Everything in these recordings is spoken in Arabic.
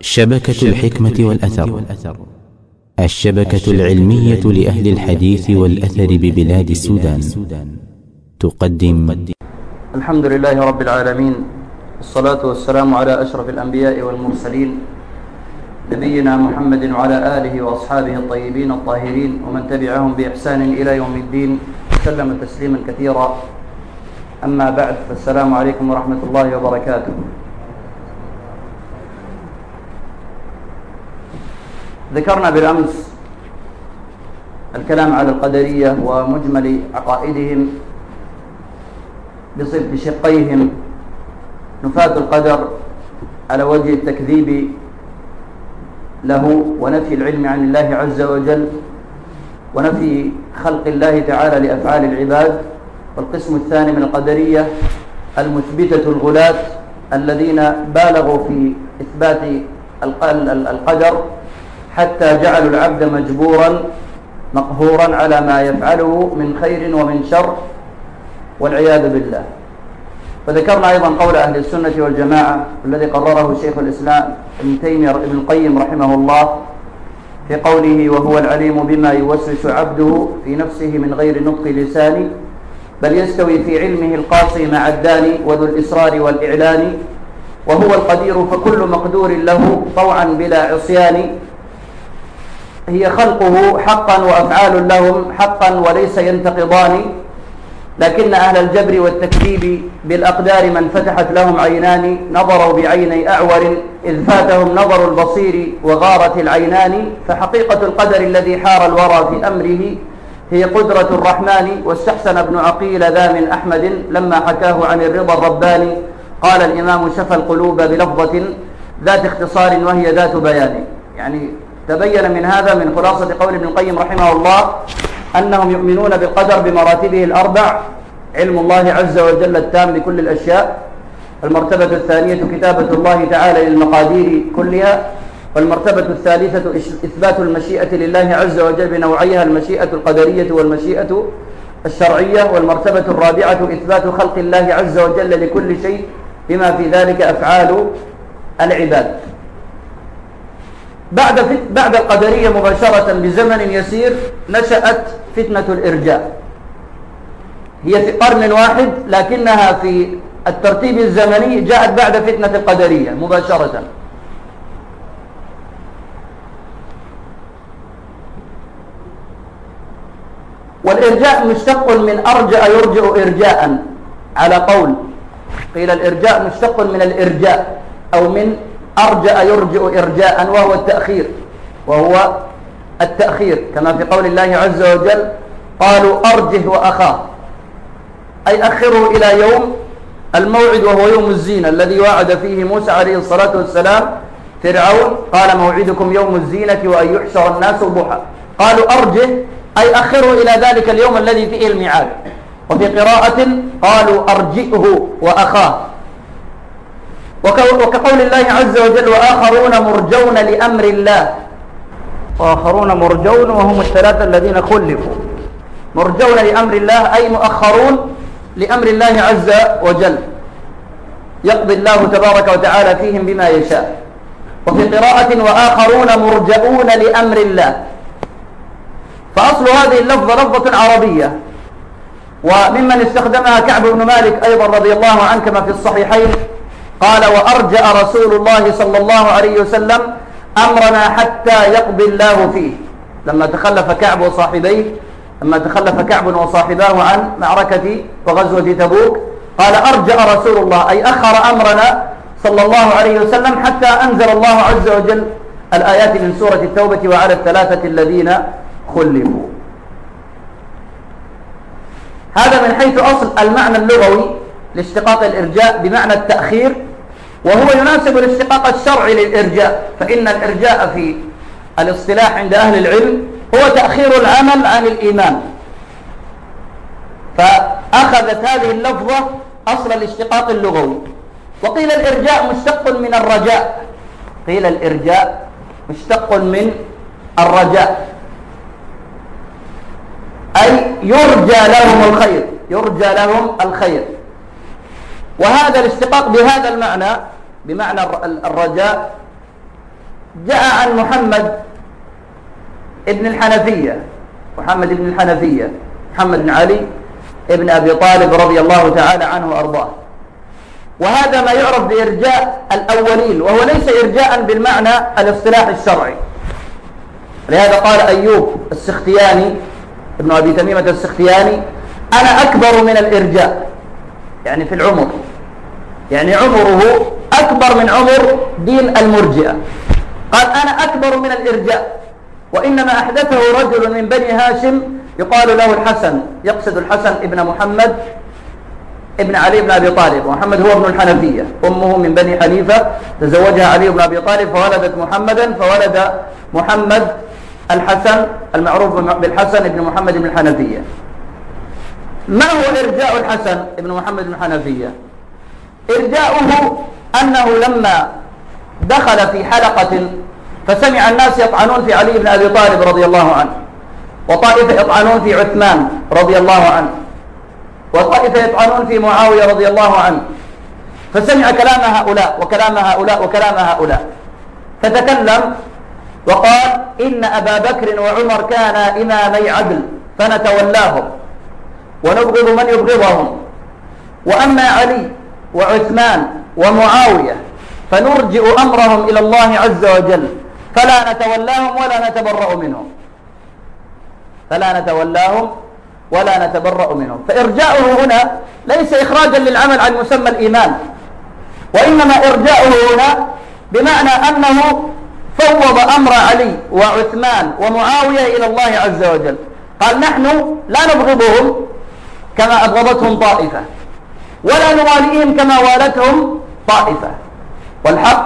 شبكة الحكمة والأثر. الشبكة العلمية لأهل الحديث والأثر ببلاد السودان تقدم. الحمد لله رب العالمين. الصلاة والسلام على أشرف الأنبياء والمرسلين. نبينا محمد وعلى آله وأصحابه الطيبين الطاهرين ومن تبعهم بإحسان إلى يوم الدين. سلم تسليما كثيرا. أما بعد فالسلام عليكم ورحمة الله وبركاته. ذكرنا بالأمس الكلام على القدرية ومجمل عقائدهم بشقيهم نفاة القدر على وجه التكذيب له ونفي العلم عن الله عز وجل ونفي خلق الله تعالى لأفعال العباد. والقسم الثاني من القدرية المثبتة الغلاة الذين بالغوا في إثبات القدر حتى جعلوا العبد مجبورا مقهورا على ما يفعله من خير ومن شر والعياذ بالله. فذكرنا أيضا قول أهل السنة والجماعة الذي قرره شيخ الإسلام ابن تيمية ابن القيم رحمه الله في قوله وهو العليم بما يوسوس عبده في نفسه من غير نطق لساني بل يستوي في علمه القاصي مع الداني وذو الإسرار والإعلان وهو القدير فكل مقدور له طوعا بلا عصيان هي خلقه حقا وأفعال لهم حقا وليس ينتقضان. لكن أهل الجبر والتكذيب بالأقدار من فتحت لهم عينان نظروا بعيني أعور إذ فاتهم نظر البصير وغارت العينان. فحقيقة القدر الذي حار الورى في أمره هي قدرة الرحمن. واستحسن ابن عقيل ذا من أحمد لما حكاه عن الرضا الرباني. قال الإمام شفى القلوب بلفظة ذات اختصار وهي ذات بيان. يعني تبين من هذا من خلاصة قول ابن القيم رحمه الله أنهم يؤمنون بالقدر بمراتبه الأربع علم الله عز وجل التام بكل الأشياء المرتبة الثانية كتابة الله تعالى للمقادير كلها والمرتبة الثالثة إثبات المشيئة لله عز وجل بنوعيها المشيئة القدرية والمشيئة الشرعية والمرتبة الرابعة إثبات خلق الله عز وجل لكل شيء بما في ذلك أفعال العباد. بعد بعد القدرية مباشرة بزمن يسير نشأت فتنة الإرجاء. هي في قرن واحد لكنها في الترتيب الزمني جاءت بعد فتنة القدرية مباشرة. والإرجاء مشتق من أرجأ يرجع إرجاء. على قول قيل الإرجاء مشتق من الإرجاء أو من أرجأ يرجع إرجاء وهو التأخير وهو التأخير. كما في قول الله عز وجل قالوا أرجه وأخاه. أي أخره إلى يوم الموعد وهو يوم الزينة الذي وعد فيه موسى عليه الصلاة والسلام. فرعون قال موعدكم يوم الزينة وأن يحشر الناس ضحى. قالوا أرجه أي أخره إلى ذلك اليوم الذي فيه الميعاد. وفي قراءة قالوا أرجئه وأخاه. وكقول الله عز وجل وآخرون مرجون لأمر الله. وآخرون مرجون وهم الثلاثة الذين خلفوا. مرجون لأمر الله أي مؤخرون لأمر الله عز وجل. يقضي الله تبارك وتعالى فيهم بما يشاء. وفي قراءة وآخرون مرجؤون لأمر الله. فأصل هذه اللفظة لفظة عربية. وممن استخدمها كعب بن مالك أيضا رضي الله عنه كما في الصحيحين. قال وأرجأ رسول الله صلى الله عليه وسلم أمرنا حتى يقضي الله فيه. لما تخلف كعب وصاحبيه لما تخلف كعب وصاحباه عن معركة وغزوة تبوك قال أرجأ رسول الله أي أخر أمرنا صلى الله عليه وسلم حتى أنزل الله عز وجل الآيات من سورة التوبة وعلى الثلاثة الذين خلفوا. هذا من حيث أصل المعنى اللغوي. لاشتقاق الإرجاء بمعنى التأخير وهو يناسب الاشتقاق الشرعي للإرجاء فإن الإرجاء في الاصطلاح عند أهل العلم هو تأخير العمل عن الإيمان. فأخذت هذه اللفظة أصل الاشتقاق اللغوي. وقيل الإرجاء مشتق من الرجاء. قيل الإرجاء مشتق من الرجاء. أي يرجى لهم الخير يرجى لهم الخير. وهذا الاشتقاق بهذا المعنى بمعنى الرجاء جاء عن محمد ابن الحنفية محمد بن الحنفية محمد بن علي ابن أبي طالب رضي الله تعالى عنه وأرضاه. وهذا ما يعرف بإرجاء الأولين وهو ليس إرجاء بالمعنى الاصطلاح الشرعي. لهذا قال أيوب السختياني ابن أبي تميمة السختياني أنا أكبر من الإرجاء يعني في العمر. يعني عمره أكبر من عمر دين المرجئة. قال أنا أكبر من الإرجاء. وإنما أحدثه رجل من بني هاشم يقال له الحسن يقصد الحسن ابن محمد ابن علي بن أبي طالب. ومحمد هو ابن الحنفية. أمه من بني حنيفة. تزوجها علي بن أبي طالب فولدت محمدا فولد محمد الحسن المعروف بالحسن ابن محمد بن الحنفية. ما هو إرجاء الحسن ابن محمد بن الحنفية؟ إرجاؤه أنه لما دخل في حلقة فسمع الناس يطعنون في علي بن أبي طالب رضي الله عنه وطائفة يطعنون في عثمان رضي الله عنه وطائفة يطعنون في معاوية رضي الله عنه. فسمع كلام هؤلاء وكلام هؤلاء وكلام هؤلاء. فتكلم وقال إن أبا بكر وعمر كانا إمامي عدل فنتولاهم ونبغض من يبغضهم. وأما علي وعثمان ومعاوية فنرجئ أمرهم إلى الله عز وجل فلا نتولاهم ولا نتبرأ منهم. فلا نتولاهم ولا نتبرأ منهم. فإرجاؤه هنا ليس إخراجا للعمل عن مسمى الإيمان وإنما إرجاؤه هنا بمعنى أنه فوض أمر علي وعثمان ومعاوية إلى الله عز وجل. قال نحن لا نبغضهم كما أبغضتهم طائفة. ولا نواليهم كما والتهم طائفة. والحق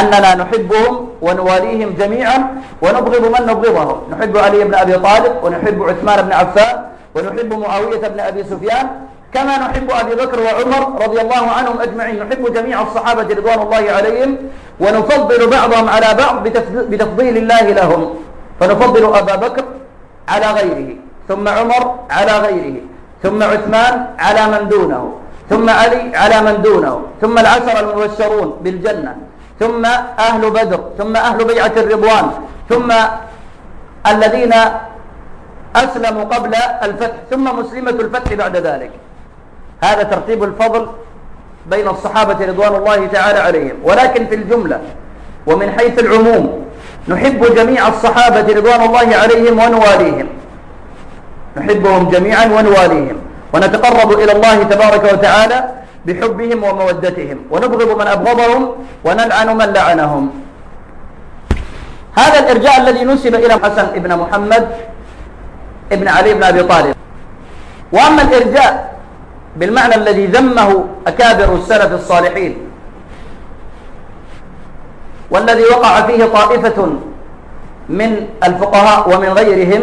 أننا نحبهم ونواليهم جميعا ونبغض من نبغضهم. نحب علي بن أبي طالب ونحب عثمان بن عفان ونحب معاوية بن أبي سفيان كما نحب أبي بكر وعمر رضي الله عنهم أجمعين. نحب جميع الصحابة رضوان الله عليهم ونفضل بعضهم على بعض بتفضيل الله لهم. فنفضل أبا بكر على غيره ثم عمر على غيره ثم عثمان على من دونه. ثم علي على من دونه ثم العشر المبشرون بالجنة ثم أهل بدر ثم أهل بيعة الرضوان ثم الذين أسلموا قبل الفتح ثم مسلمة الفتح بعد ذلك. هذا ترتيب الفضل بين الصحابة رضوان الله تعالى عليهم. ولكن في الجملة ومن حيث العموم نحب جميع الصحابة رضوان الله عليهم ونواليهم. نحبهم جميعا ونواليهم. ونتقرب إلى الله تبارك وتعالى بحبهم ومودتهم. ونبغض من أبغضهم ونلعن من لعنهم. هذا الإرجاء الذي نسب إلى حسن ابن محمد ابن علي بن أبي طالب. وأما الإرجاء بالمعنى الذي ذمه أكابر السلف الصالحين والذي وقع فيه طائفة من الفقهاء ومن غيرهم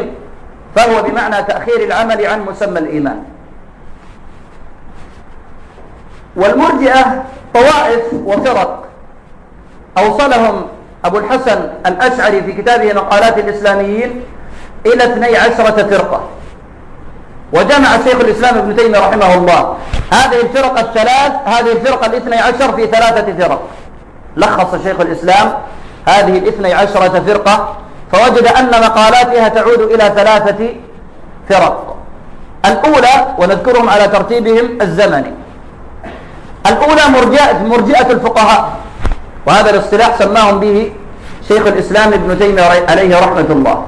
فهو بمعنى تأخير العمل عن مسمى الإيمان. والمرجئة طوائف وفرق. أوصلهم أبو الحسن الأشعري في كتابه مقالات الإسلاميين إلى 12 فرقة. وجمع شيخ الإسلام ابن تيمية رحمه الله هذه الفرق الثلاث هذه الفرقة الاثني عشر في ثلاثة فرق. لخص شيخ الإسلام هذه الاثني عشرة فرقة فوجد أن مقالاتها تعود إلى ثلاثة فرق. الأولى ونذكرهم على ترتيبهم الزمني. الأولى مرجئة, مرجئة الفقهاء. وهذا الاصطلاح سماهم به شيخ الإسلام ابن تيمية عليه رحمة الله.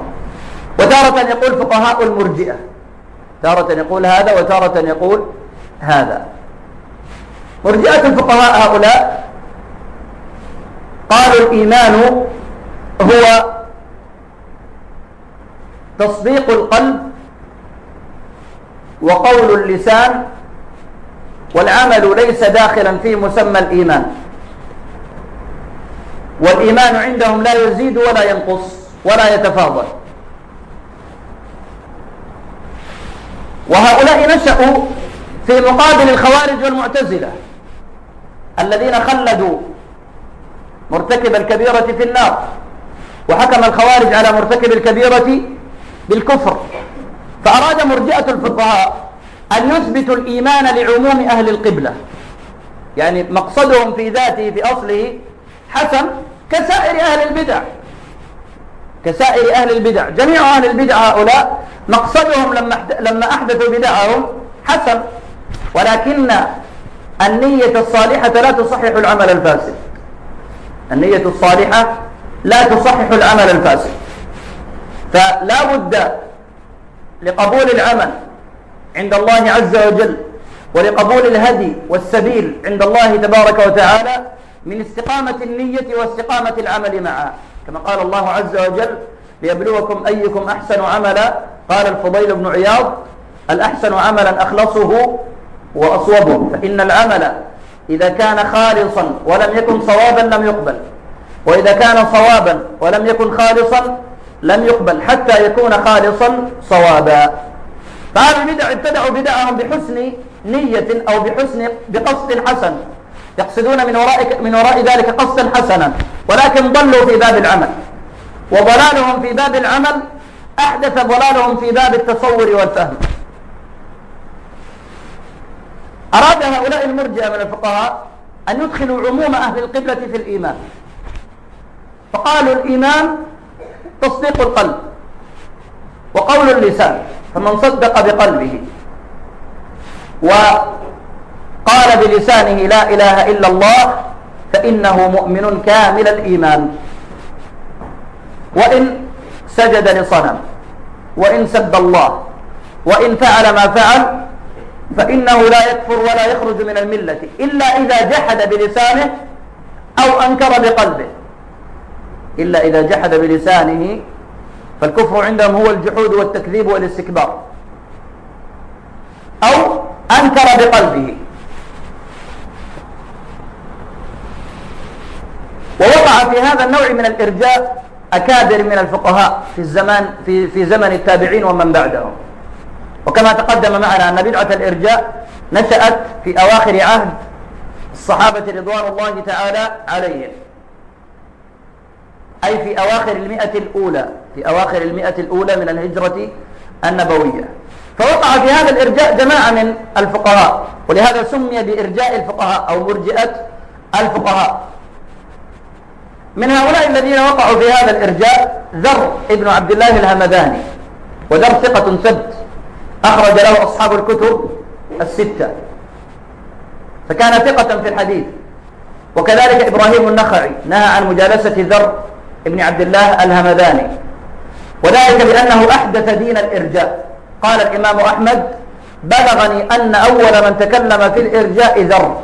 وتارة يقول فقهاء المرجئة. تارة يقول هذا وتارة يقول هذا. مرجئة الفقهاء هؤلاء قالوا الإيمان هو تصديق القلب وقول اللسان والعمل ليس داخلا في مسمى الإيمان. والإيمان عندهم لا يزيد ولا ينقص ولا يتفاضل. وهؤلاء نشأوا في مقابل الخوارج والمعتزلة الذين خلدوا مرتكب الكبيرة في النار وحكم الخوارج على مرتكب الكبيرة بالكفر. فأراد مرجئة الفقهاء أن يثبتوا الإيمان لعموم أهل القبلة. يعني مقصدهم في ذاته في أصله حسن كسائر أهل البدع. كسائر أهل البدع. جميع أهل البدع هؤلاء مقصدهم لما لما أحدثوا بدعهم حسن. ولكن النية الصالحة لا تصحح العمل الفاسد. النية الصالحة لا تصحح العمل الفاسد. فلا بد لقبول العمل عند الله عز وجل ولقبول الهدي والسبيل عند الله تبارك وتعالى من استقامة النية واستقامة العمل معها كما قال الله عز وجل ليبلوكم أيكم أحسن عملا. قال الفضيل بن عياض الأحسن عملا أخلصه وأصوبه فإن العمل إذا كان خالصا ولم يكن صوابا لم يقبل وإذا كان صوابا ولم يكن خالصا لم يقبل حتى يكون خالصا صوابا. فهذا البدع ابتدعوا بدعهم بحسن نية أو بحسن بقصد حسن. يقصدون من وراء من وراء ذلك قصدا حسنا. ولكن ضلوا في باب العمل. وضلالهم في باب العمل أحدث ضلالهم في باب التصور والفهم. أراد هؤلاء المرجئة من الفقهاء أن يدخلوا عموم أهل القبلة في الإيمان. فقالوا الإيمان تصديق القلب. وقول اللسان فمن صدق بقلبه وقال بلسانه لا إله إلا الله فإنه مؤمن كامل الإيمان. وإن سجد لصنم وإن سب الله وإن فعل ما فعل فإنه لا يكفر ولا يخرج من الملة إلا إذا جحد بلسانه أو أنكر بقلبه. إلا إذا جحد بلسانه فالكفر عندهم هو الجحود والتكذيب والاستكبار. أو أنكر بقلبه. ووقع في هذا النوع من الإرجاء أكابر من الفقهاء في الزمان في في زمن التابعين ومن بعدهم. وكما تقدم معنا أن بدعة الإرجاء نشأت في أواخر عهد الصحابة رضوان الله تعالى عليهم. أي في أواخر المئة الأولى. في أواخر المئة الأولى من الهجرة النبوية. فوقع في هذا الإرجاء جماعة من الفقهاء ولهذا سمي بإرجاء الفقهاء أو مرجئة الفقهاء. من هؤلاء الذين وقعوا في هذا الإرجاء ذر ابن عبد الله الهمداني وذر ثقة ثبت أخرج له أصحاب الكتب الستة. فكان ثقة في الحديث. وكذلك إبراهيم النخعي نهى عن مجالسة ذر ابن عبد الله الهمداني. وذلك لأنه أحدث دين الإرجاء. قال الإمام أحمد بلغني أن أول من تكلم في الإرجاء ذر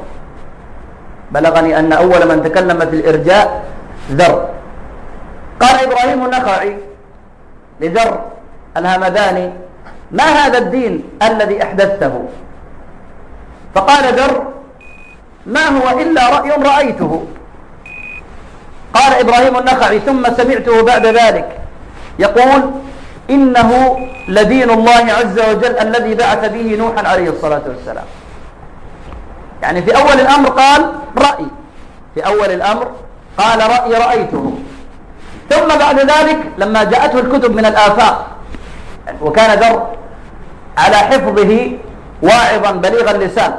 بلغني أن أول من تكلم في الإرجاء ذر قال إبراهيم النخعي لذر الهمداني ما هذا الدين الذي أحدثته؟ فقال ذر ما هو إلا رأي رأيته. قال إبراهيم النخعي ثم سمعته بعد ذلك. يقول إنه لدين الله عز وجل الذي بعث به نوحا عليه الصلاة والسلام. يعني في أول الأمر قال رأي. في أول الأمر قال رأي رأيته. ثم بعد ذلك لما جاءته الكتب من الآفاق وكان ذر على حفظه واعظا بليغ اللسان.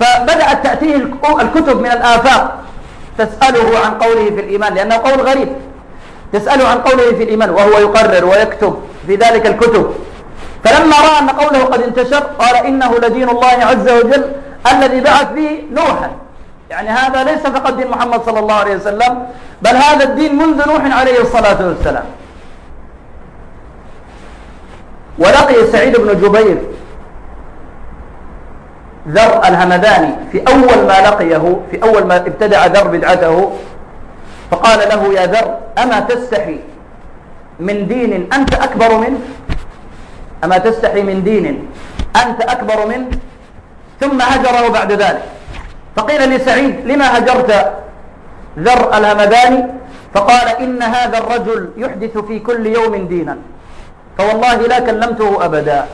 فبدأت تأتيه الكتب من الآفاق تسأله عن قوله في الإيمان لأنه قول غريب. تسأله عن قوله في الإيمان وهو يقرر ويكتب في ذلك الكتب. فلما رأى أن قوله قد انتشر قال إنه لدين الله عز وجل الذي بعث به نوحا. يعني هذا ليس فقط دين محمد صلى الله عليه وسلم بل هذا الدين منذ نوح عليه الصلاة والسلام. ولقي سعيد بن جبير ذر الهمداني في أول ما لقيه في أول ما ابتدع ذر بدعته فقال له يا ذر أما تستحي من دين أنت أكبر منه أما تستحي من دين أنت أكبر منه ثم هجره بعد ذلك. فقيل لسعيد لما هجرت ذر الهمداني؟ فقال إن هذا الرجل يحدث في كل يوم دينا. فوالله لا كلمته أبدا.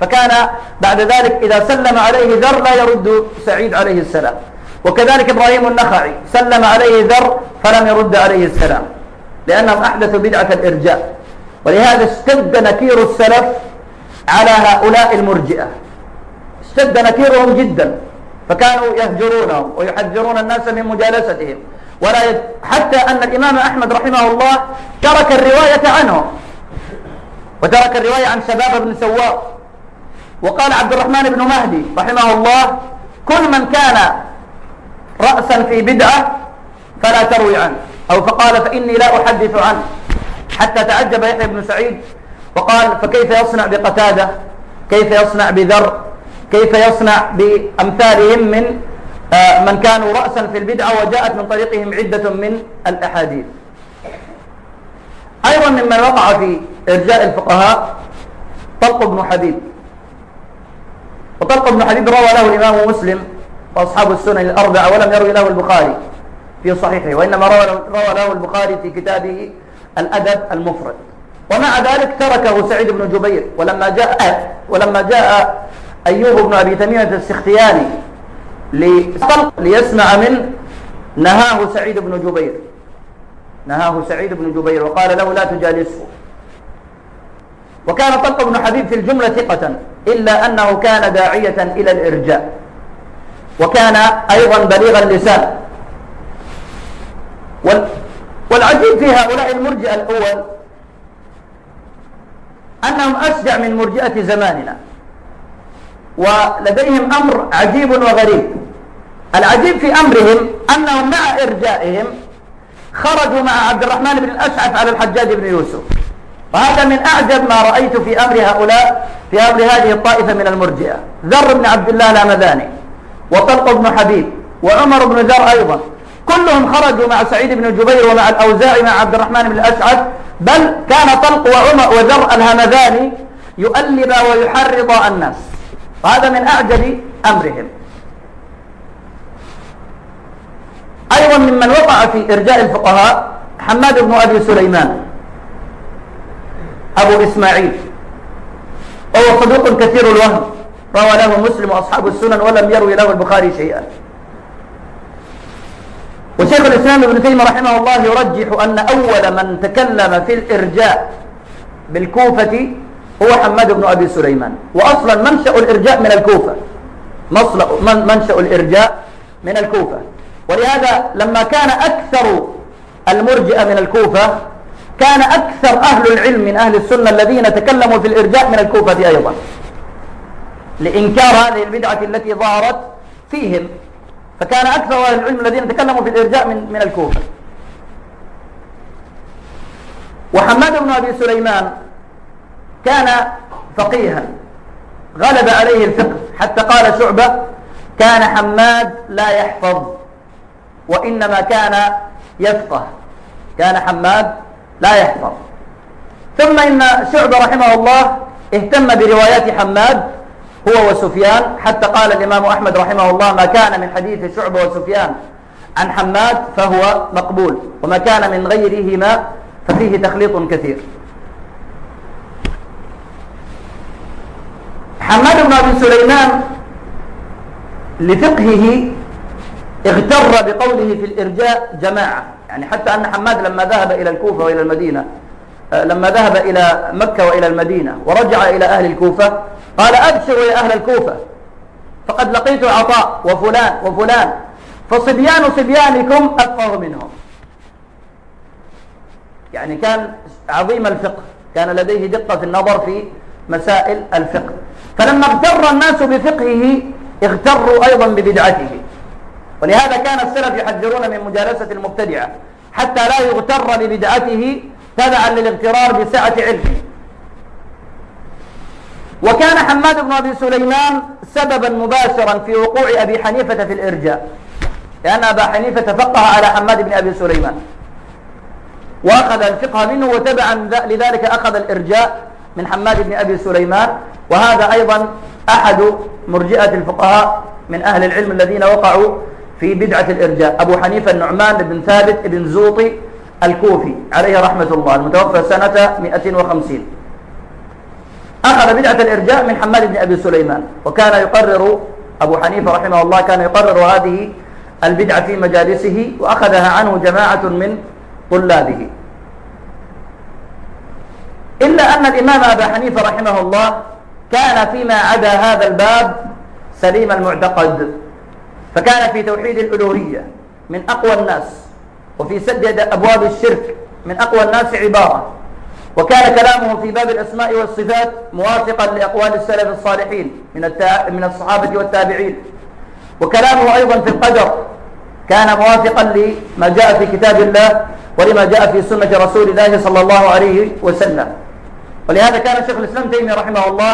فكان بعد ذلك إذا سلم عليه ذر لا يرد سعيد عليه السلام. وكذلك إبراهيم النخعي سلم عليه ذر فلم يرد عليه السلام لأنهم أحدثوا بدعة الإرجاء ولهذا اشتد نكير السلف على هؤلاء المرجئة. اشتد نكيرهم جدا فكانوا يهجرونهم ويحذرون الناس من مجالستهم. ولا يد... حتى أن الإمام أحمد رحمه الله ترك الرواية عنه وترك الرواية عن شباب بن سواء. وقال عبد الرحمن بن مهدي رحمه الله كل من كان رأسا في بدعة فلا تروي عنه. أو فقال فإني لا أحدث عنه. حتى تعجب يحيى بن سعيد وقال فكيف يصنع بقتادة؟ كيف يصنع بذر؟ كيف يصنع بأمثالهم من آه، من كانوا رأسا في البدعة وجاءت من طريقهم عدة من الأحاديث. أيضا ممن وقع في إرجاء الفقهاء طلق بن حبيب. وطلق بن حبيب روى له الإمام مسلم وأصحاب السنن الأربعة ولم يروي له البخاري في صحيحه وإنما روى له البخاري في كتابه الأدب المفرد. ومع ذلك تركه سعيد بن جبير ولما جاء ولما جاء أيوب بن أبي تميمة السختياني ليسمع منه نهاه سعيد بن جبير. نهاه سعيد بن جبير وقال له لا تجالسه. وكان طلق بن حبيب في الجملة ثقة إلا أنه كان داعية إلى الإرجاء. وكان أيضا بليغ اللسان. والعجيب في هؤلاء المرجئة الأول أنهم أشجع من مرجئة زماننا ولديهم أمر عجيب وغريب. العجيب في أمرهم أنهم مع إرجائهم خرجوا مع عبد الرحمن بن الأشعث على الحجاج بن يوسف. وهذا من أعجب ما رأيت في أمر هؤلاء في أمر هذه الطائفة من المرجئة. ذر بن عبد الله الأمذاني وطلق بن حبيب وعمر بن ذر أيضا. كلهم خرجوا مع سعيد بن جبير ومع الأوزاعي مع عبد الرحمن بن الأشعث بل كان طلق وعمر وذر الهمذاني يؤلب ويحرض الناس. وهذا من أعجب أمرهم. أيضا ممن وقع في إرجاء الفقهاء حماد بن أبي سليمان أبو إسماعيل وهو صدوق كثير الوهم. روى له مسلم وأصحاب السنن ولم يروي له البخاري شيئا. وشيخ الإسلام ابن تيمية رحمه الله يرجح أن أول من تكلم في الإرجاء بالكوفة هو حماد بن أبي سليمان. وأصلا منشأ الإرجاء من الكوفة. منشأ الإرجاء من الكوفة. ولهذا لما كان أكثر المرجئة من الكوفة كان أكثر أهل العلم من أهل السنة الذين تكلموا في الإرجاء من الكوفة أيضا. لإنكار هذه البدعة التي ظهرت فيهم. فكان أكثر أهل العلم الذين تكلموا في الإرجاء من, من الكوفة. وحماد بن أبي سليمان كان فقيها غلب عليه الفقه حتى قال شعبة كان حماد لا يحفظ وإنما كان يفقه. كان حماد لا يحفظ. ثم إن شعبة رحمه الله اهتم بروايات حماد هو وسفيان. حتى قال الإمام أحمد رحمه الله ما كان من حديث شعبة وسفيان عن حماد فهو مقبول وما كان من غيرهما ففيه تخليط كثير. حماد بن أبي سليمان لفقهه اغتر بقوله في الإرجاء جماعة يعني حتى أن حماد لما ذهب إلى الكوفة وإلى المدينة لما ذهب إلى مكة وإلى المدينة ورجع إلى أهل الكوفة قال أبشروا يا أهل الكوفة. فقد لقيت عطاء وفلان وفلان فصبيان صبيانكم أفقه منهم. يعني كان عظيم الفقه كان لديه دقة في النظر في مسائل الفقه. فلما اغتر الناس بفقهه اغتروا أيضا ببدعته. ولهذا كان السلف يحذرون من مجالسة المبتدعة حتى لا يغتر ببدعته تبعا للاغترار بسعة علمه وكان حماد بن أبي سليمان سببا مباشرا في وقوع أبي حنيفة في الإرجاء لأن أبا حنيفة فقه على حماد بن أبي سليمان. وأخذ الفقه منه وتبعا لذلك أخذ الإرجاء من حماد بن أبي سليمان. وهذا أيضا أحد مرجئة الفقهاء من أهل العلم الذين وقعوا في بدعة الإرجاء. أبو حنيفة النعمان بن ثابت بن زوطي الكوفي عليه رحمة الله المتوفى سنة 150 أخذ بدعة الإرجاء من حماد بن أبي سليمان وكان يقرر أبو حنيفة رحمه الله كان يقرر هذه البدعة في مجالسه وأخذها عنه جماعة من طلابه. إلا أن الإمام أبا حنيفة رحمه الله كان فيما عدا هذا الباب سليم المعتقد فكان في توحيد الألوهية من أقوى الناس. وفي سد أبواب الشرك من أقوى الناس عبارة. وكان كلامه في باب الأسماء والصفات موافقا لأقوال السلف الصالحين من من الصحابة والتابعين. وكلامه أيضا في القدر. كان موافقا لما جاء في كتاب الله ولما جاء في سنة رسول الله صلى الله عليه وسلم. ولهذا كان شيخ الإسلام تيمية رحمه الله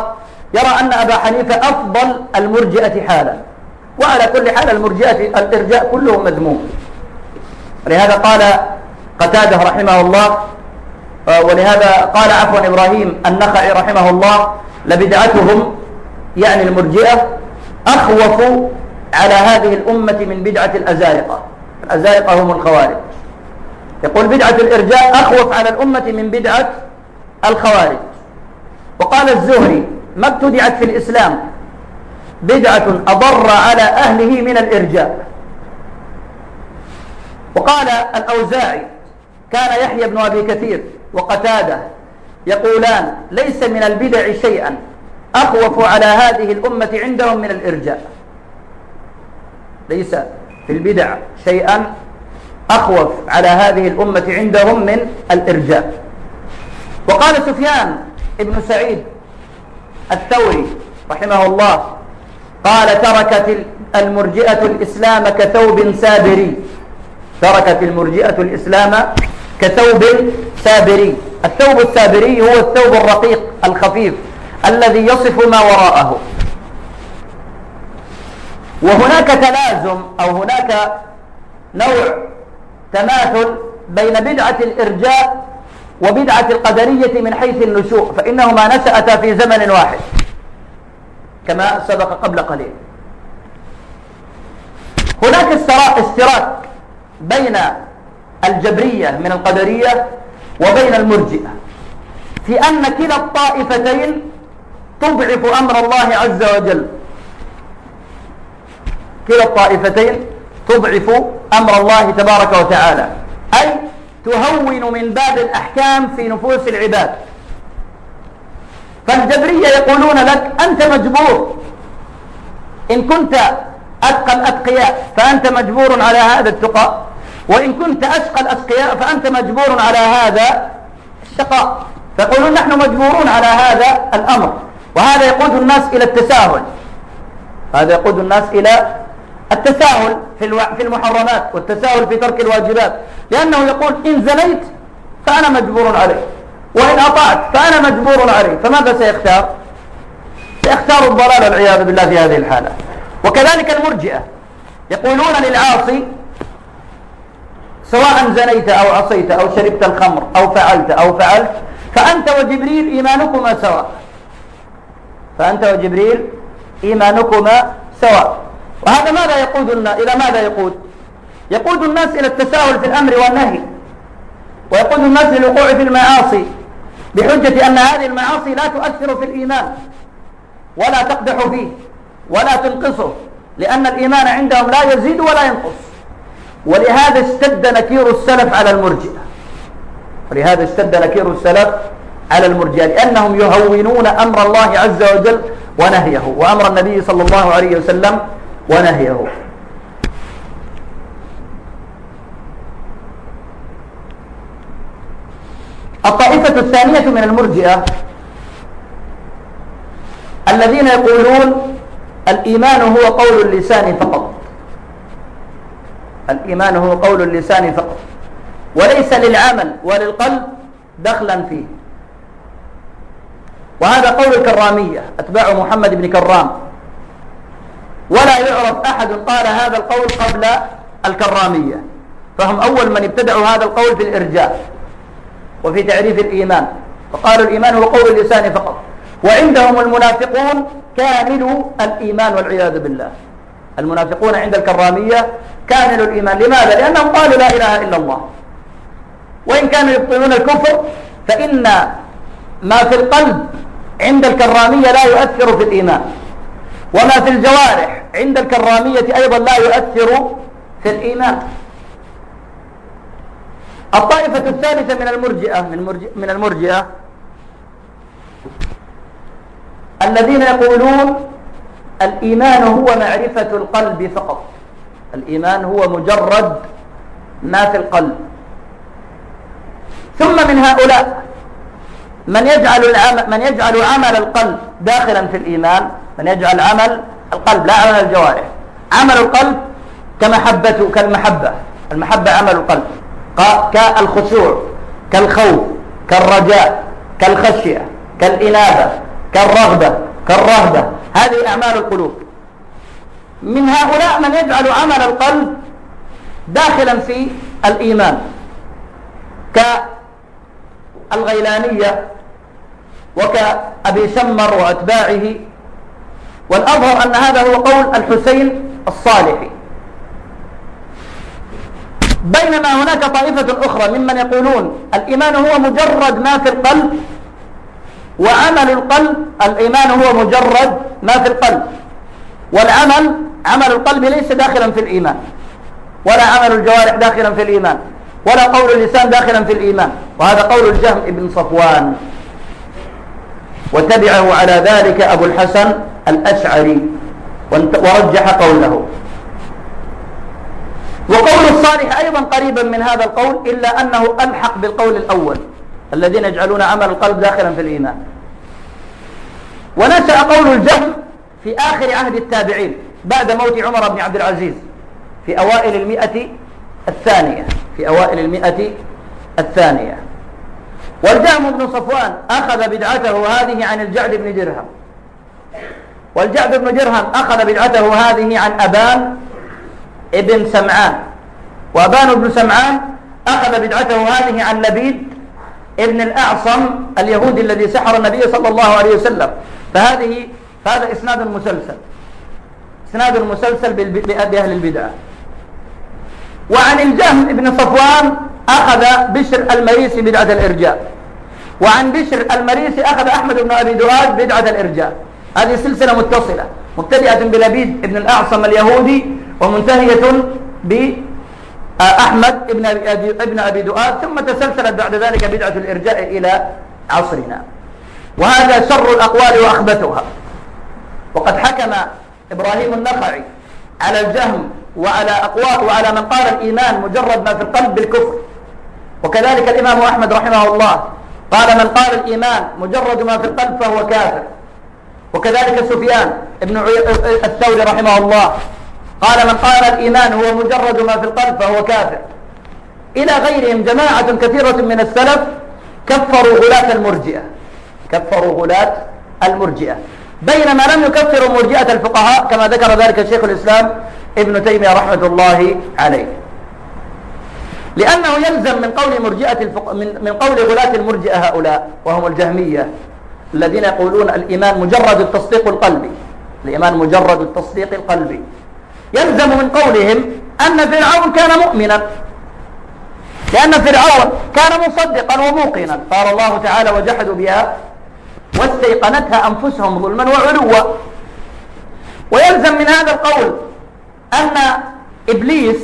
يرى أن أبا حنيفة أفضل المرجئة حالا. وعلى كل حال المرجئة الإرجاء كله مذموم. ولهذا قال قتادة رحمه الله ولهذا قال عفوا إبراهيم النخعي رحمه الله لبدعتهم يعني المرجئة أخوف على هذه الأمة من بدعة الأزارقة. الأزارقة هم الخوارج. يقول بدعة الإرجاء أخوف على الأمة من بدعة الخوارج. وقال الزهري ما ابتدعت في الإسلام؟ بدعة أضر على أهله من الإرجاء. وقال الأوزاعي كان يحيى بن أبي كثير وقتادة يقولان ليس من البدع شيئا أخوف على هذه الأمة عندهم من الإرجاء. ليس في البدع شيئا أخوف على هذه الأمة عندهم من الإرجاء. وقال سفيان ابن سعيد الثوري رحمه الله قال تركت المرجئة الإسلام كثوب سابري. تركت المرجئة الإسلام كثوب سابري الثوب السابري هو الثوب الرقيق الخفيف الذي يصف ما وراءه. وهناك تلازم أو هناك نوع تماثل بين بدعة الإرجاء وبدعة القدرية من حيث النشوء فإنهما نشأتا في زمن واحد كما سبق قبل قليل. هناك اشتراك بين الجبرية من القدرية وبين المرجئة. في أن كلا الطائفتين تضعف أمر الله عز وجل. كلا الطائفتين تضعف أمر الله تبارك وتعالى. أي تهون من باب الأحكام في نفوس العباد. فالجبرية يقولون لك أنت مجبور. إن كنت أتقى الأتقياء فأنت مجبور على هذا التقى وإن كنت أشقى الأشقياء فأنت مجبور على هذا الشقاء. فيقولون نحن مجبورون على هذا الأمر. وهذا يقود الناس إلى التساهل. هذا يقود الناس إلى التساهل في المحرمات والتساهل في ترك الواجبات. لأنه يقول إن زنيت فأنا مجبور عليه. وإن أطعت فأنا مجبور عليه. فماذا سيختار؟ سيختار الضلال والعياذ بالله في هذه الحالة. وكذلك المرجئة. يقولون للعاصي سواء زنيت أو عصيت أو شربت الخمر أو فعلت أو فعلت فأنت وجبريل إيمانكما سواء. فأنت وجبريل إيمانكما سواء. وهذا ماذا يقودنا إلى ماذا يقود؟ يقود الناس إلى التساهل في الأمر والنهي. ويقود الناس للوقوع في المعاصي بحجة أن هذه المعاصي لا تؤثر في الإيمان ولا تقدح فيه ولا تنقصه لأن الإيمان عندهم لا يزيد ولا ينقص. ولهذا اشتد نكير السلف على المرجئة. ولهذا اشتد نكير السلف على المرجئة لأنهم يهونون أمر الله عز وجل ونهيه وأمر النبي صلى الله عليه وسلم ونهيه. الطائفة الثانية من المرجئة الذين يقولون الإيمان هو قول اللسان فقط. الإيمان هو قول اللسان فقط. وليس للعمل وللقلب دخلا فيه. وهذا قول الكرامية أتباع محمد بن كرام. ولا يعرف أحد قال هذا القول قبل الكرامية. فهم أول من ابتدعوا هذا القول في الإرجاء وفي تعريف الإيمان. فقالوا الإيمان هو قول اللسان فقط. وعندهم المنافقون كامل الإيمان والعياذ بالله. المنافقون عند الكرامية كامل الإيمان لماذا؟ لأنهم قالوا لا إله إلا الله. وإن كانوا يبطلون الكفر فإن ما في القلب عند الكرامية لا يؤثر في الإيمان. وما في الجوارح عند الكرامية أيضا لا يؤثر في الإيمان. الطائفة الثالثة من المرجئة من, من المرجئة الذين يقولون الإيمان هو معرفة القلب فقط. الإيمان هو مجرد ما في القلب. ثم من هؤلاء من يجعل العمل من يجعل عمل القلب داخلا في الإيمان من يجعل عمل القلب لا عمل الجوارح. عمل القلب كمحبة كالمحبة. المحبة عمل القلب. كالخشوع كالخوف كالرجاء كالخشية كالإنابة كالرغبة كالرهبة. هذه أعمال القلوب. من هؤلاء من يجعل عمل القلب داخلا في الإيمان. كالغيلانية وكأبي سمر وأتباعه. والأظهر أن هذا هو قول الحسين الصالحي بينما هناك طائفة أخرى ممن يقولون الإيمان هو مجرد ما في القلب وعمل القلب الإيمان هو مجرد ما في القلب. والعمل عمل القلب ليس داخلا في الإيمان. ولا عمل الجوارح داخلا في الإيمان. ولا قول اللسان داخلا في الإيمان. وهذا قول الجهم بن صفوان. وتبعه على ذلك أبو الحسن الأشعري. ورجح قوله. وقول الصالح أيضا قريبا من هذا القول إلا أنه ألحق بالقول الأول. الذين يجعلون عمل القلب داخلا في الإيمان. ونشأ قول الجهم في آخر عهد التابعين بعد موت عمر بن عبد العزيز في أوائل المئة الثانية. في أوائل المئة الثانية. والجهم بن صفوان أخذ بدعته هذه عن الجعد بن درهم والجعد بن درهم أخذ بدعته هذه عن أبان ابن سمعان. وأبان بن سمعان أخذ بدعته هذه عن لبيد ابن الأعصم اليهودي الذي سحر النبي صلى الله عليه وسلم. فهذه هذا إسناد مسلسل إسناد مسلسل بأهل البدعة وعن الجهم بن صفوان أخذ بشر المريسي بدعة الإرجاء. وعن بشر المريسي أخذ أحمد بن أبي دؤاد بدعة الإرجاء. هذه سلسلة متصلة مبتدئة بلبيد بن الأعصم اليهودي ومنتهية بأحمد بن أبي, ابن أبي دؤاد ثم تسلسلت بعد ذلك بدعة الإرجاء إلى عصرنا. وهذا شر الأقوال وأخبثها. وقد حكم إبراهيم النخعي على الجهم وعلى أقوال وعلى من قال الإيمان مجرد ما في القلب بالكفر. وكذلك الإمام أحمد رحمه الله قال من قال الإيمان مجرد ما في القلب فهو كافر. وكذلك سفيان ابن الثوري رحمه الله قال من قال الإيمان هو مجرد ما في القلب فهو كافر. إلى غيرهم جماعة كثيرة من السلف كفروا غلاة المرجئة. كفروا غلاة المرجئة. بينما لم يكفروا مرجئة الفقهاء كما ذكر ذلك الشيخ الإسلام ابن تيمية رحمة الله عليه. لأنه يلزم من قول مرجئة الفق... من... من قول غلاة المرجئة هؤلاء وهم الجهمية الذين يقولون الإيمان مجرد التصديق القلبي. الإيمان مجرد التصديق القلبي. يلزم من قولهم أن فرعون كان مؤمنا. لأن فرعون كان مصدقا وموقنا. قال الله تعالى وجحدوا بها واستيقنتها أنفسهم ظلما وعلوا. ويلزم من هذا القول أن إبليس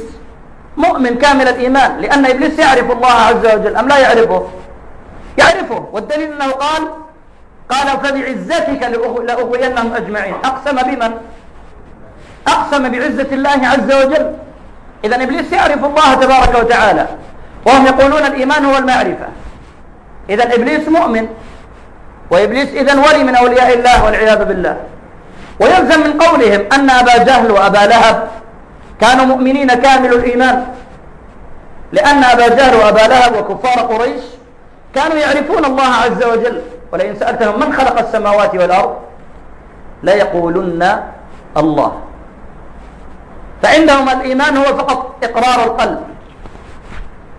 مؤمن كامل الإيمان. لأن إبليس يعرف الله عز وجل أم لا يعرفه؟ يعرفه. والدليل أنه قال قال فبعزتك لأغوينهم أجمعين. أقسم بمن؟ أقسم بعزة الله عز وجل. إذا إبليس يعرف الله تبارك وتعالى وهم يقولون الإيمان هو المعرفة. إذا إبليس مؤمن وإبليس إذا ولي من أولياء الله والعياذ بالله. ويلزم من قولهم أن أبا جهل وأبا لهب كانوا مؤمنين كامل الإيمان. لأن أبا جهل وأبا لهب وكفار قريش كانوا يعرفون الله عز وجل. ولئن سألتهم من خلق السماوات والأرض ليقولن الله. فعندهم الإيمان هو فقط إقرار القلب.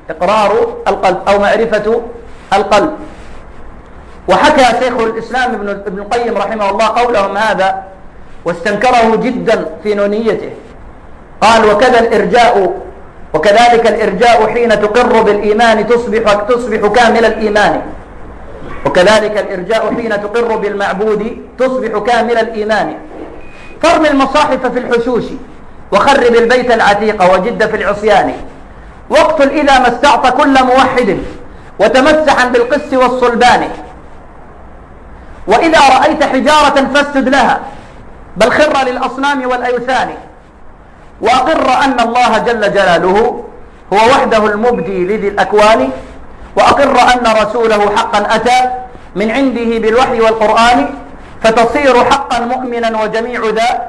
إقرار القلب أو معرفة القلب. وحكى شيخ الإسلام ابن ابن القيم رحمه الله قولهم هذا واستنكره جدا في نونيته. قال وكذا الإرجاء وكذلك الإرجاء حين تقر بالإيمان تصبح تصبح كامل الإيمان. وكذلك الإرجاء حين تقر بالمعبود تصبح كامل الإيمان. فرم المصاحف في الحشوش. وخرب البيت العتيق وجد في العصيان. واقتل إذا ما استعطى كل موحد وتمسحا بالقس والصلبان. وإذا رأيت حجارة فاسجد لها بل خر للأصنام والأيثان. وأقر أن الله جل جلاله هو وحده المبدي لذي الأكوان. وأقر أن رسوله حقا أتى من عنده بالوحي والقرآن فتصير حقا مؤمنا وجميع ذا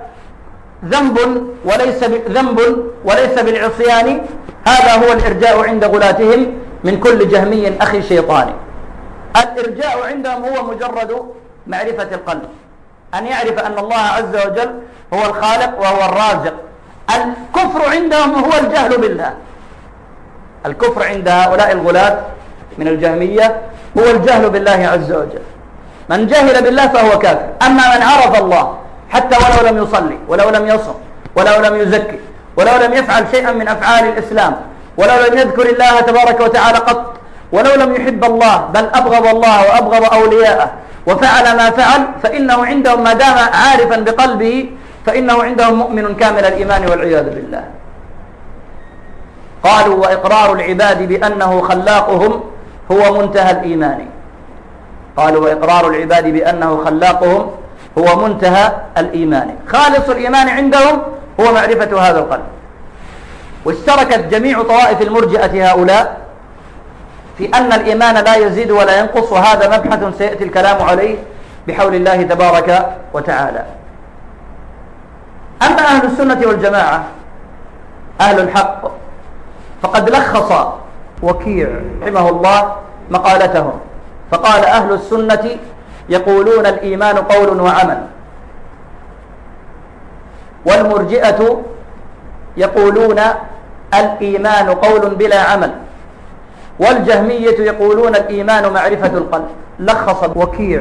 ذنب وليس ذنب وليس بالعصيان. هذا هو الإرجاء عند غلاتهم من كل جهمي أخي شيطاني. الإرجاء عندهم هو مجرد معرفة القلب. أن يعرف أن الله عز وجل هو الخالق وهو الرازق. الكفر عندهم هو الجهل بالله. الكفر عند هؤلاء الغلاة من الجهمية هو الجهل بالله عز وجل. من جهل بالله فهو كافر. أما من عرف الله حتى ولو لم يصلي ولو لم يصم ولو لم يزكي ولو لم يفعل شيئا من أفعال الإسلام ولو لم يذكر الله تبارك وتعالى قط ولو لم يحب الله بل أبغض الله وأبغض أولياءه وفعل ما فعل فإنه عندهم ما دام عارفا بقلبه فإنه عندهم مؤمن كامل الإيمان والعياذ بالله. قالوا وإقرار العباد بأنه خلاقهم هو منتهى الإيمان. قالوا وإقرار العباد بأنه خلاقهم هو منتهى الإيمان. خالص الإيمان عندهم هو معرفة هذا القلب. واشتركت جميع طوائف المرجئة هؤلاء في أن الإيمان لا يزيد ولا ينقص وهذا مبحث سيأتي الكلام عليه بحول الله تبارك وتعالى. أما أهل السنة والجماعة أهل الحق فقد لخص وكيع رحمه الله مقالتهم. فقال أهل السنة يقولون الإيمان قول وعمل. والمرجئة يقولون الإيمان قول بلا عمل. والجهمية يقولون الإيمان معرفة القلب. لخص وكيع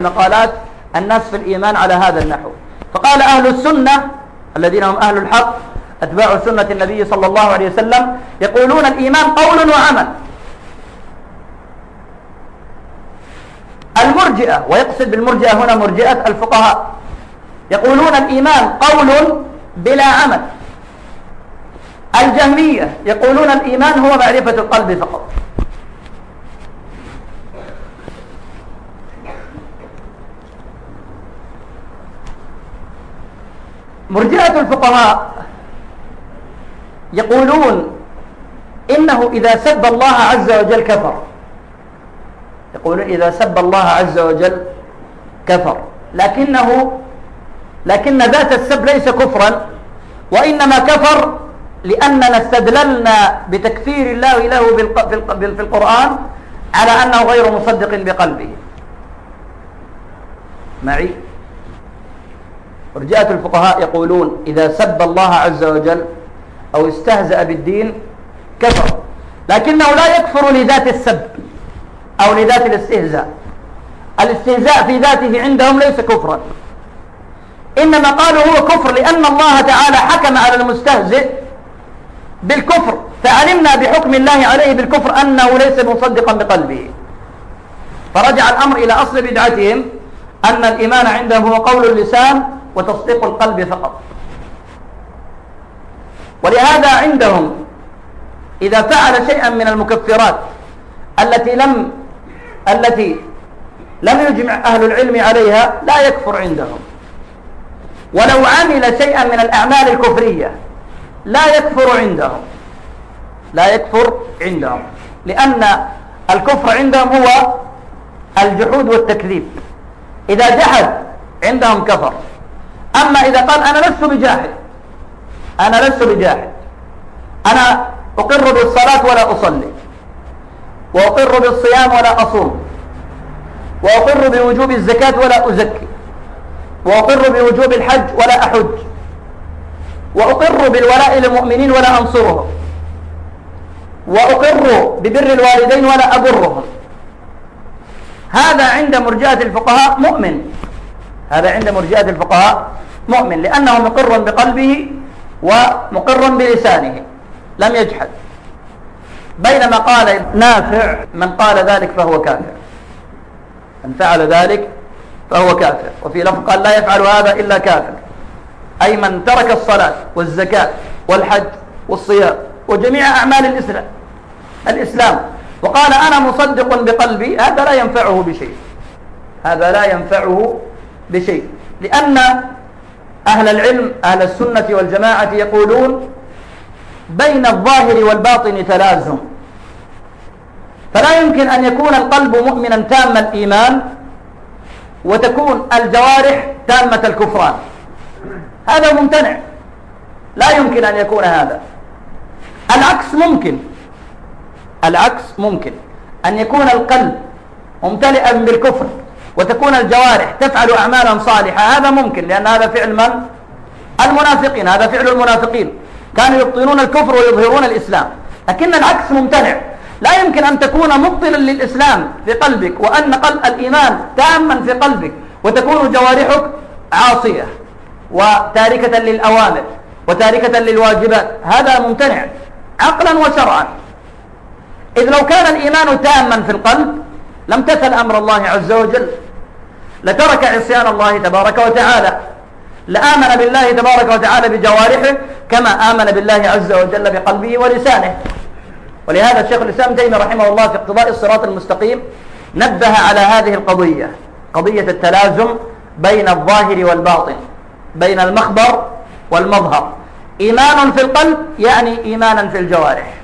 مقالات الناس في الإيمان على هذا النحو. فقال أهل السنة الذين هم أهل الحق أتباع سنة النبي صلى الله عليه وسلم يقولون الإيمان قول وعمل. المرجئة ويقصد بالمرجئة هنا مرجئة الفقهاء. يقولون الإيمان قول بلا عمل. الجهمية يقولون الإيمان هو معرفة القلب فقط. مرجئة الفقهاء يقولون إنه إذا سب الله عز وجل كفر. يقولون إذا سب الله عز وجل كفر. لكنه لكن ذات السب ليس كفرا وإنما كفر لأننا استدللنا بتكفير الله له في القرآن على أنه غير مصدق بقلبه. معي؟ رجاءة الفقهاء يقولون إذا سب الله عز وجل أو استهزأ بالدين كفر لكنه لا يكفر لذات السب. أو لذات الاستهزاء. الاستهزاء في ذاته عندهم ليس كفرا. إنما قالوا هو كفر لأن الله تعالى حكم على المستهزئ بالكفر. فعلمنا بحكم الله عليه بالكفر أنه ليس مصدقا بقلبه. فرجع الأمر إلى أصل بدعتهم أن الإيمان عندهم هو قول اللسان وتصديق القلب فقط. ولهذا عندهم إذا فعل شيئا من المكفرات التي لم التي لم يجمع أهل العلم عليها لا يكفر عندهم. ولو عمل شيئا من الأعمال الكفرية لا يكفر عندهم. لا يكفر عندهم. لأن الكفر عندهم هو الجحود والتكذيب. إذا جحد عندهم كفر. أما إذا قال أنا لست بجاحد أنا لست بجاحد. أنا أقر بالصلاة ولا أصلي. وأقر بالصيام ولا أصوم. وأقر بوجوب الزكاة ولا أزكي. وأقر بوجوب الحج ولا أحج. وأقر بالولاء للمؤمنين ولا أنصرهم. وأقر ببر الوالدين ولا أبرهم. هذا عند مرجئة الفقهاء مؤمن. هذا عند مرجئة الفقهاء مؤمن لأنه مقر بقلبه ومقر بلسانه. لم يجحد. بينما قال نافع من قال ذلك فهو كافر. من فعل ذلك فهو كافر. وفي لفظ قال لا يفعل هذا إلا كافر. أي من ترك الصلاة والزكاة والحج والصيام وجميع أعمال الإسلام الإسلام وقال أنا مصدق بقلبي هذا لا ينفعه بشيء. هذا لا ينفعه بشيء. لأن أهل العلم أهل السنة والجماعة يقولون بين الظاهر والباطن تلازم فلا يمكن أن يكون القلب مؤمنا تام الإيمان وتكون الجوارح تامة الكفران. هذا ممتنع. لا يمكن أن يكون هذا. العكس ممكن. العكس ممكن. أن يكون القلب ممتلئا بالكفر وتكون الجوارح تفعل أعمالا صالحة هذا ممكن لأن هذا فعل من؟ المنافقين هذا فعل المنافقين. كانوا يبطنون الكفر ويظهرون الإسلام. لكن العكس ممتنع. لا يمكن أن تكون مبطلا للإسلام في قلبك وأن قلب الإيمان تاما في قلبك وتكون جوارحك عاصية وتاركة للأوامر وتاركة للواجبات. هذا ممتنع. عقلا وشرعا. إذ لو كان الإيمان تاما في القلب لم تسل أمر الله عز وجل. لترك عصيان الله تبارك وتعالى. لآمن بالله تبارك وتعالى بجوارحه كما آمن بالله عز وجل بقلبه ولسانه. ولهذا الشيخ الإسلام تيمية رحمه الله في اقتضاء الصراط المستقيم نبه على هذه القضية قضية التلازم بين الظاهر والباطن بين المخبر والمظهر. إيمان في القلب يعني إيمانا في الجوارح.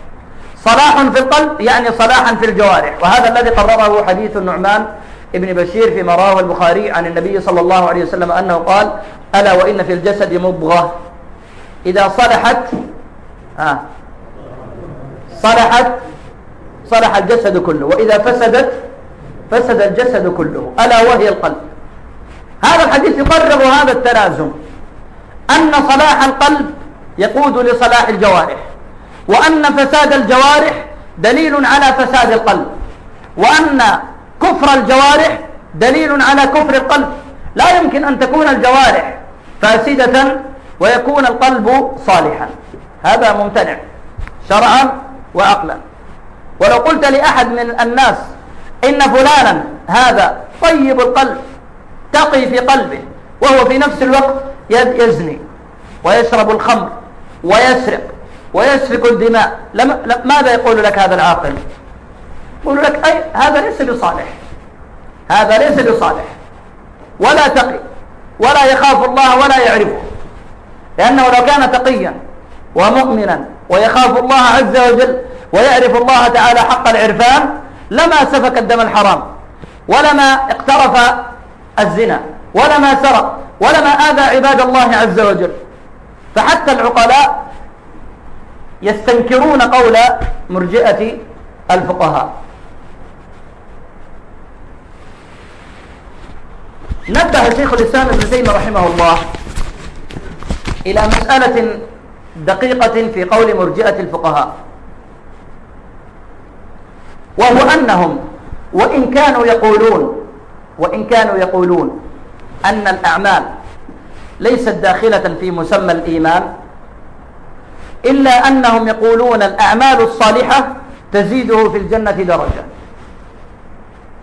صلاح في القلب يعني صلاحا في الجوارح. وهذا الذي قرره حديث النعمان ابن بشير فيما رواه البخاري عن النبي صلى الله عليه وسلم أنه قال ألا وإن في الجسد مضغة. إذا صلحت آه صلحت صلح الجسد كله وإذا فسدت فسد الجسد كله ألا وهي القلب. هذا الحديث يقرر هذا التلازم أن صلاح القلب يقود لصلاح الجوارح وأن فساد الجوارح دليل على فساد القلب وأن كفر الجوارح دليل على كفر القلب. لا يمكن أن تكون الجوارح فاسدة ويكون القلب صالحا. هذا ممتنع شرعا وعقلا. ولو قلت لأحد من الناس إن فلانا هذا طيب القلب تقي في قلبه وهو في نفس الوقت يزني ويشرب الخمر ويسرق ويسفك الدماء ماذا يقول لك هذا العاقل؟ يقول لك أي هذا ليس بصالح. هذا ليس بصالح. ولا تقي ولا يخاف الله ولا يعرفه. لأنه لو كان تقيا ومؤمنا ويخاف الله عز وجل ويعرف الله تعالى حق العرفان لما سفك الدم الحرام ولما اقترف الزنا ولما سرق ولما آذى عباد الله عز وجل. فحتى العقلاء يستنكرون قول مرجئة الفقهاء. نبه شيخ الإسلام ابن تيمية رحمه الله إلى مسألة دقيقة في قول مرجئة الفقهاء وهو أنهم وإن كانوا يقولون وإن كانوا يقولون أن الأعمال ليست داخلة في مسمى الإيمان إلا أنهم يقولون الأعمال الصالحة تزيده في الجنة درجة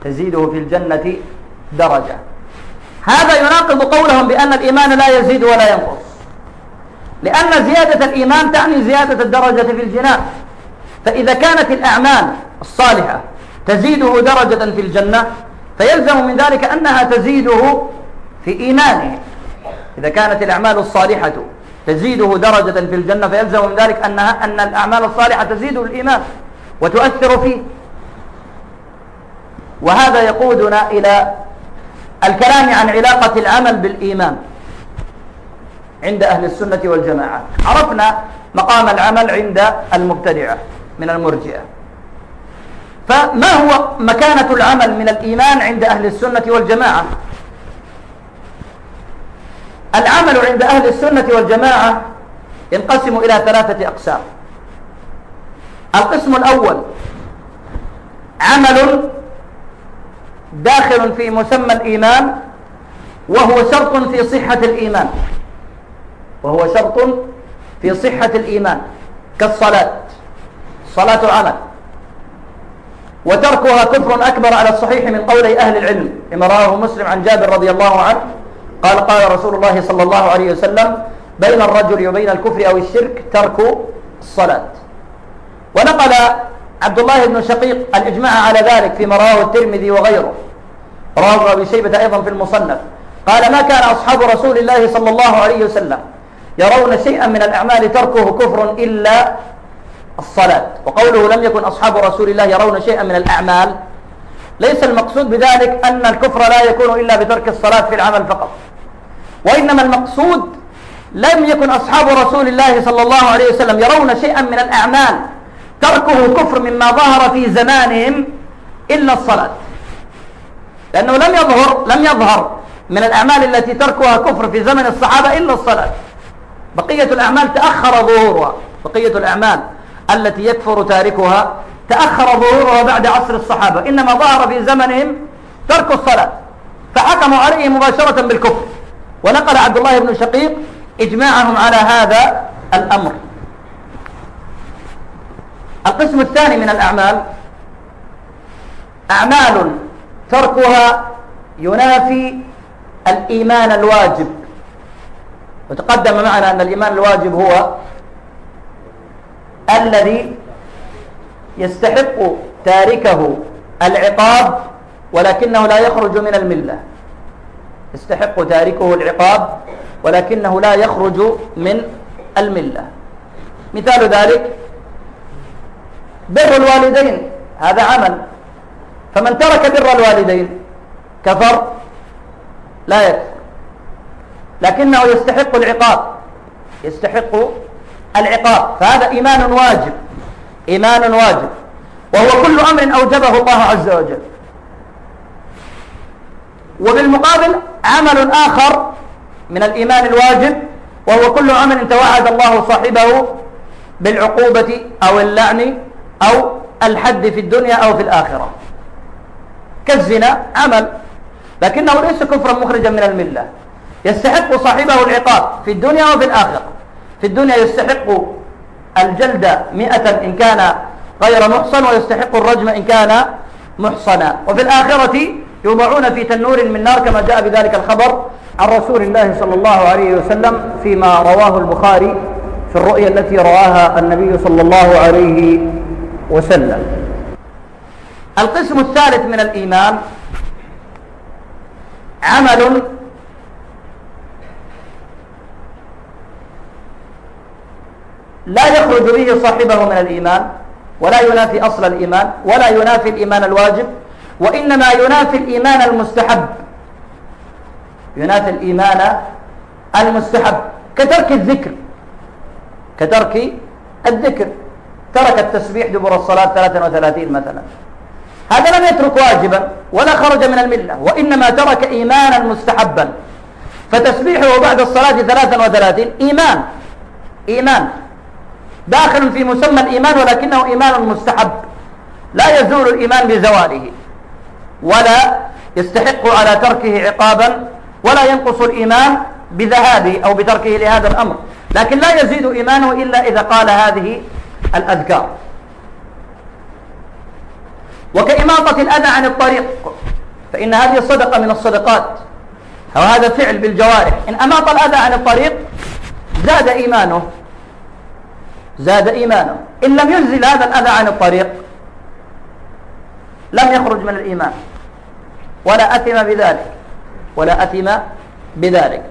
تزيده في الجنة درجة. هذا يناقض قولهم بأن الإيمان لا يزيد ولا ينقص. لأن زيادة الإيمان تعني زيادة الدرجة في الجنان. فإذا كانت الأعمال الصالحة تزيده درجة في الجنة فيلزم من ذلك أنها تزيده في إيمانه. إذا كانت الأعمال الصالحة تزيده درجة في الجنة فيلزم من ذلك أنها أن الأعمال الصالحة تزيده الإيمان وتؤثر فيه. وهذا يقودنا إلى الكلام عن علاقة العمل بالإيمان عند أهل السنة والجماعة. عرفنا مقام العمل عند المبتدعة من المرجئة. فما هو مكانة العمل من الإيمان عند أهل السنة والجماعة؟ العمل عند أهل السنة والجماعة ينقسم إلى ثلاثة أقسام. القسم الأول عمل داخل في مسمى الإيمان وهو شرط في صحة الإيمان. وهو شرط في صحة الإيمان كالصلاة صلاة عمل وتركها كفر أكبر على الصحيح من قولي أهل العلم لما رواه مسلم عن جابر رضي الله عنه قال قال رسول الله صلى الله عليه وسلم بين الرجل وبين الكفر أو الشرك ترك الصلاة. ونقل عبد الله بن شقيق الإجماع على ذلك فيما رواه الترمذي وغيره. رواه أبي شيبة أيضا في المصنف. قال ما كان أصحاب رسول الله صلى الله عليه وسلم يرون شيئا من الأعمال تركه كفر إلا الصلاة. وقوله لم يكن أصحاب رسول الله يرون شيئا من الأعمال. ليس المقصود بذلك أن الكفر لا يكون إلا بترك الصلاة في العمل فقط. وإنما المقصود لم يكن أصحاب رسول الله صلى الله عليه وسلم يرون شيئا من الأعمال. تركه كفر مما ظهر في زمانهم إلا الصلاة. لأنه لم يظهر لم يظهر من الأعمال التي تركها كفر في زمن الصحابة إلا الصلاة. بقية الأعمال تأخر ظهورها. بقية الأعمال التي يكفر تاركها تأخر ظهورها بعد عصر الصحابة. إنما ظهر في زمنهم ترك الصلاة. فحكموا عليه مباشرة بالكفر. ونقل عبد الله بن شقيق إجماعهم على هذا الأمر. القسم الثاني من الأعمال أعمال تركها ينافي الإيمان الواجب. وتقدم معنا أن الإيمان الواجب هو الذي يستحق تاركه العقاب ولكنه لا يخرج من الملة. يستحق تاركه العقاب ولكنه لا يخرج من الملة. مثال ذلك بر الوالدين. هذا عمل. فمن ترك بر الوالدين كفر لا يكفر. لكنه يستحق العقاب. يستحق العقاب. فهذا إيمان واجب. إيمان واجب. وهو كل أمر أوجبه الله عز وجل. وبالمقابل عمل آخر من الإيمان الواجب وهو كل عمل توعد الله صاحبه بالعقوبة أو اللعن أو الحد في الدنيا أو في الآخرة. كالزنا عمل. لكنه ليس كفرا مخرجا من الملة. يستحق صاحبه العقاب في الدنيا وفي الآخرة. في الدنيا يستحق الجلد مئة إن كان غير محصن ويستحق الرجم إن كان محصنا. وفي الآخرة يوضعون في تنور من نار كما جاء بذلك الخبر عن رسول الله صلى الله عليه وسلم فيما رواه البخاري في الرؤيا التي رواها النبي صلى الله عليه وسلم. القسم الثالث من الإيمان عمل لا يخرج به صاحبه من الإيمان ولا ينافي أصل الإيمان ولا ينافي الإيمان الواجب وإنما ينافي الإيمان المستحب. ينافي الإيمان المستحب كترك الذكر كترك الذكر. ترك التسبيح دبر الصلاة 33 مثلا. هذا لم يترك واجبا ولا خرج من الملة وإنما ترك إيمانا مستحبا. فتسبيحه بعد الصلاة 33 إيمان إيمان. داخل في مسمى الإيمان ولكنه إيمان مستحب. لا يزول الإيمان بزواله ولا يستحق على تركه عقابا ولا ينقص الإيمان بذهابه أو بتركه لهذا الأمر. لكن لا يزيد إيمانه إلا إذا قال هذه الأذكار. وكإماطة الأذى عن الطريق فإن هذه صدقة من الصدقات أو هذا فعل بالجوارح. إن أماط الأذى عن الطريق زاد إيمانه زاد إيمانه. إن لم ينزل هذا الأذى عن الطريق لم يخرج من الإيمان. ولا أثم بذلك. ولا أثم بذلك.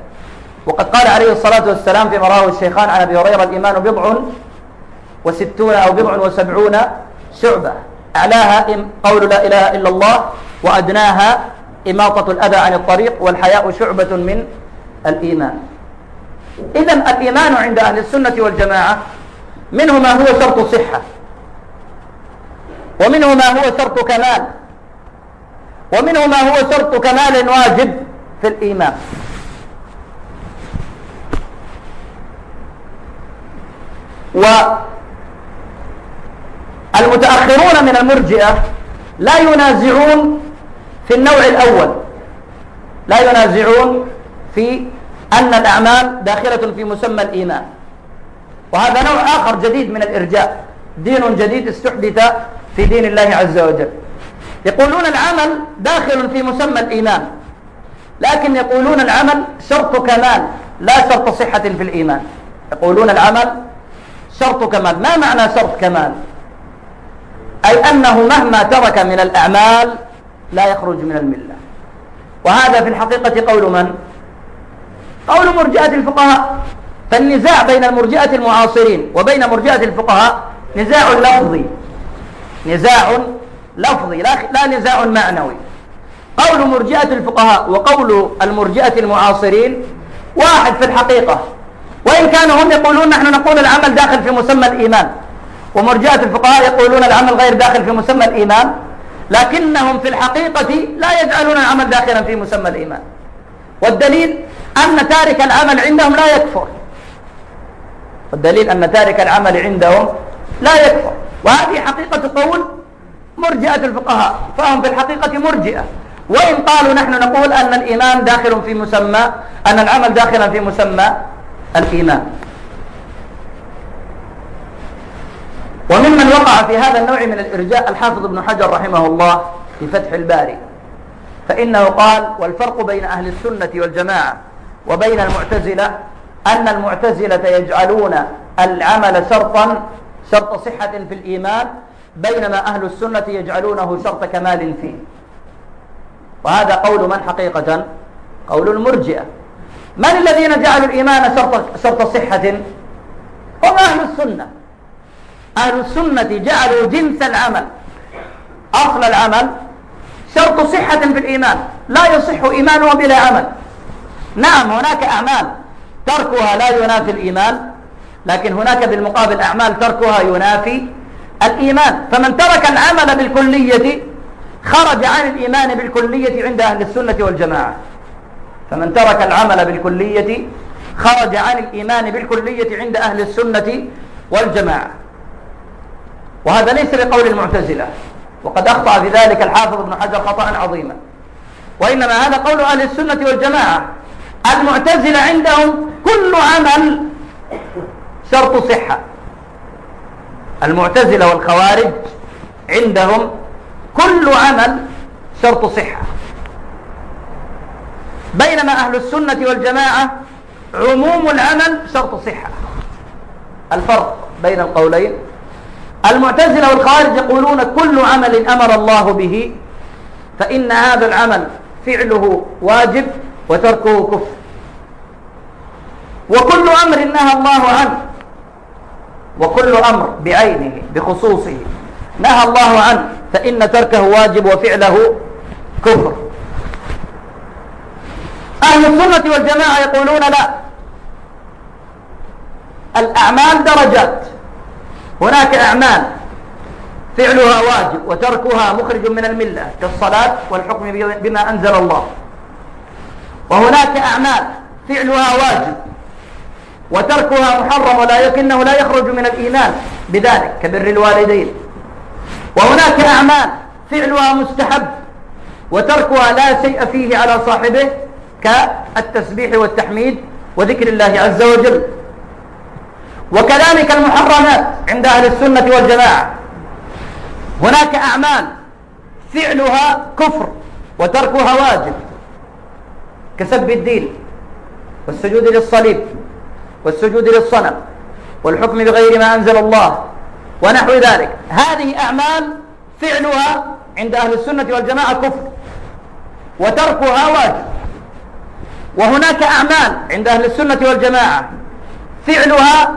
وقد قال عليه الصلاة والسلام فيما رواه الشيخان عن أبي هريرة الإيمان بضع وستون أو بضع وسبعون شعبة. أعلاها قول لا إله إلا الله وأدناها إماطة الأذى عن الطريق والحياء شعبة من الإيمان. إذا الإيمان عند أهل السنة والجماعة منه ما هو شرط صحة ومنه ما هو شرط كمال ومنه ما هو شرط كمال واجب في الإيمان. والمتأخرون من المرجئة لا ينازعون في النوع الأول. لا ينازعون في أن الأعمال داخلة في مسمى الإيمان. وهذا نوع آخر جديد من الإرجاء. دين جديد استحدث في دين الله عز وجل. يقولون العمل داخل في مسمى الإيمان. لكن يقولون العمل شرط كمال لا شرط صحة في الإيمان. يقولون العمل شرط كمال. ما معنى شرط كمال؟ أي أنه مهما ترك من الأعمال لا يخرج من الملة. وهذا في الحقيقة قول من؟ قول مرجئة الفقهاء. فالنزاع بين المرجئة المعاصرين وبين مرجئة الفقهاء نزاع لفظي. نزاع لفظي لا, نزاع معنوي. قول مرجئة الفقهاء وقول المرجئة المعاصرين واحد في الحقيقة. وإن كانوا هم يقولون نحن نقول العمل داخل في مسمى الإيمان. ومرجئة الفقهاء يقولون العمل غير داخل في مسمى الإيمان لكنهم في الحقيقة لا يجعلون العمل داخلا في مسمى الإيمان. والدليل أن تارك العمل عندهم لا يكفر. والدليل أن تارك العمل عندهم لا يكفر. وهذه حقيقة قول مرجئة الفقهاء فهم في الحقيقة مرجئة. وإن قالوا نحن نقول أن الإيمان داخل في مسمى أن العمل داخلا في مسمى الإيمان وممن في هذا النوع من الإرجاء الحافظ ابن حجر رحمه الله في فتح الباري. فإنه قال والفرق بين أهل السنة والجماعة وبين المعتزلة أن المعتزلة يجعلون العمل شرطا شرط صحة في الإيمان بينما أهل السنة يجعلونه شرط كمال فيه. وهذا قول من حقيقة؟ قول المرجئة. من الذين جعلوا الإيمان شرط, شرط صحة؟ هم أهل السنة. أهل السنة جعلوا جنس العمل. أصل العمل شرط صحة في الإيمان لا يصح إيمانه بلا عمل. نعم هناك أعمال تركها لا ينافي الإيمان لكن هناك بالمقابل أعمال تركها ينافي الإيمان. فمن ترك العمل بالكلية خرج عن الإيمان بالكلية عند أهل السنة والجماعة. فمن ترك العمل بالكلية خرج عن الإيمان بالكلية عند أهل السنة والجماعة. وهذا ليس بقول المعتزلة. وقد أخطأ في ذلك الحافظ ابن حجر خطأ عظيما. وإنما هذا قول أهل السنة والجماعة. المعتزلة عندهم كل عمل شرط صحة. المعتزلة والخوارج عندهم كل عمل شرط صحة. بينما أهل السنة والجماعة عموم العمل شرط صحة. الفرق بين القولين المعتزلة والخوارج يقولون كل عمل أمر الله به فإن هذا العمل فعله واجب وتركه كفر. وكل أمر نهى الله عنه وكل أمر بعينه بخصوصه نهى الله عنه فإن تركه واجب وفعله كفر. أهل السنة والجماعة يقولون لا الأعمال درجات. هناك أعمال. فعلها واجب وتركها مخرج من الملة كالصلاة والحكم بما أنزل الله. وهناك أعمال. فعلها واجب وتركها محرم ولكنه لا يخرج من الإيمان بذلك كبر الوالدين. وهناك أعمال. فعلها مستحب وتركها لا شيء فيه على صاحبه كالتسبيح والتحميد وذكر الله عز وجل. وكذلك المحرمات عند أهل السنة والجماعة. هناك أعمال فعلها كفر وتركها واجب كسب الدين والسجود للصليب والسجود للصنم والحكم بغير ما أنزل الله ونحو ذلك. هذه أعمال فعلها عند أهل السنة والجماعة كفر وتركها واجب. وهناك أعمال عند أهل السنة والجماعة فعلها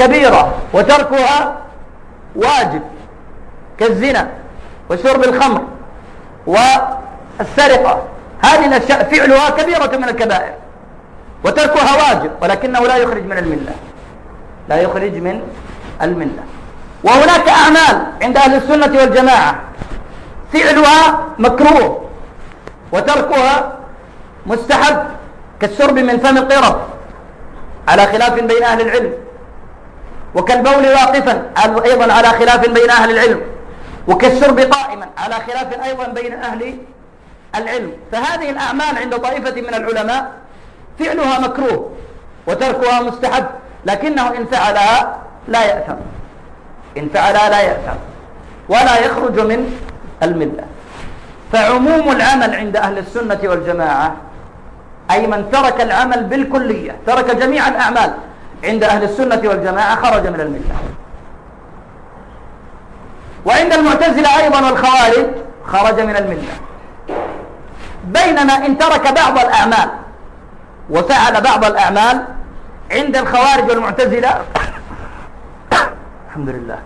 كبيرة وتركها واجب كالزنا وشرب الخمر والسرقة. هذه الأشياء فعلها كبيرة من الكبائر وتركها واجب ولكنه لا يخرج من الملة. لا يخرج من الملة. وهناك أعمال عند أهل السنة والجماعة. فعلها مكروه وتركها مستحب كالشرب من فم القرب على خلاف بين أهل العلم. وكالبول واقفا أيضا على خلاف بين أهل العلم. وكالشرب قائما على خلاف أيضا بين أهل العلم. فهذه الأعمال عند طائفة من العلماء فعلها مكروه وتركها مستحب لكنه إن فعلها لا يأثم. إن فعلها لا يأثم. ولا يخرج من الملة. فعموم العمل عند أهل السنة والجماعة أي من ترك العمل بالكلية ترك جميع الأعمال عند أهل السنة والجماعة خرج من الملة. وعند المعتزلة أيضا والخوارج خرج من الملة. بينما إن ترك بعض الأعمال وفعل بعض الأعمال عند الخوارج والمعتزلة الحمد لله.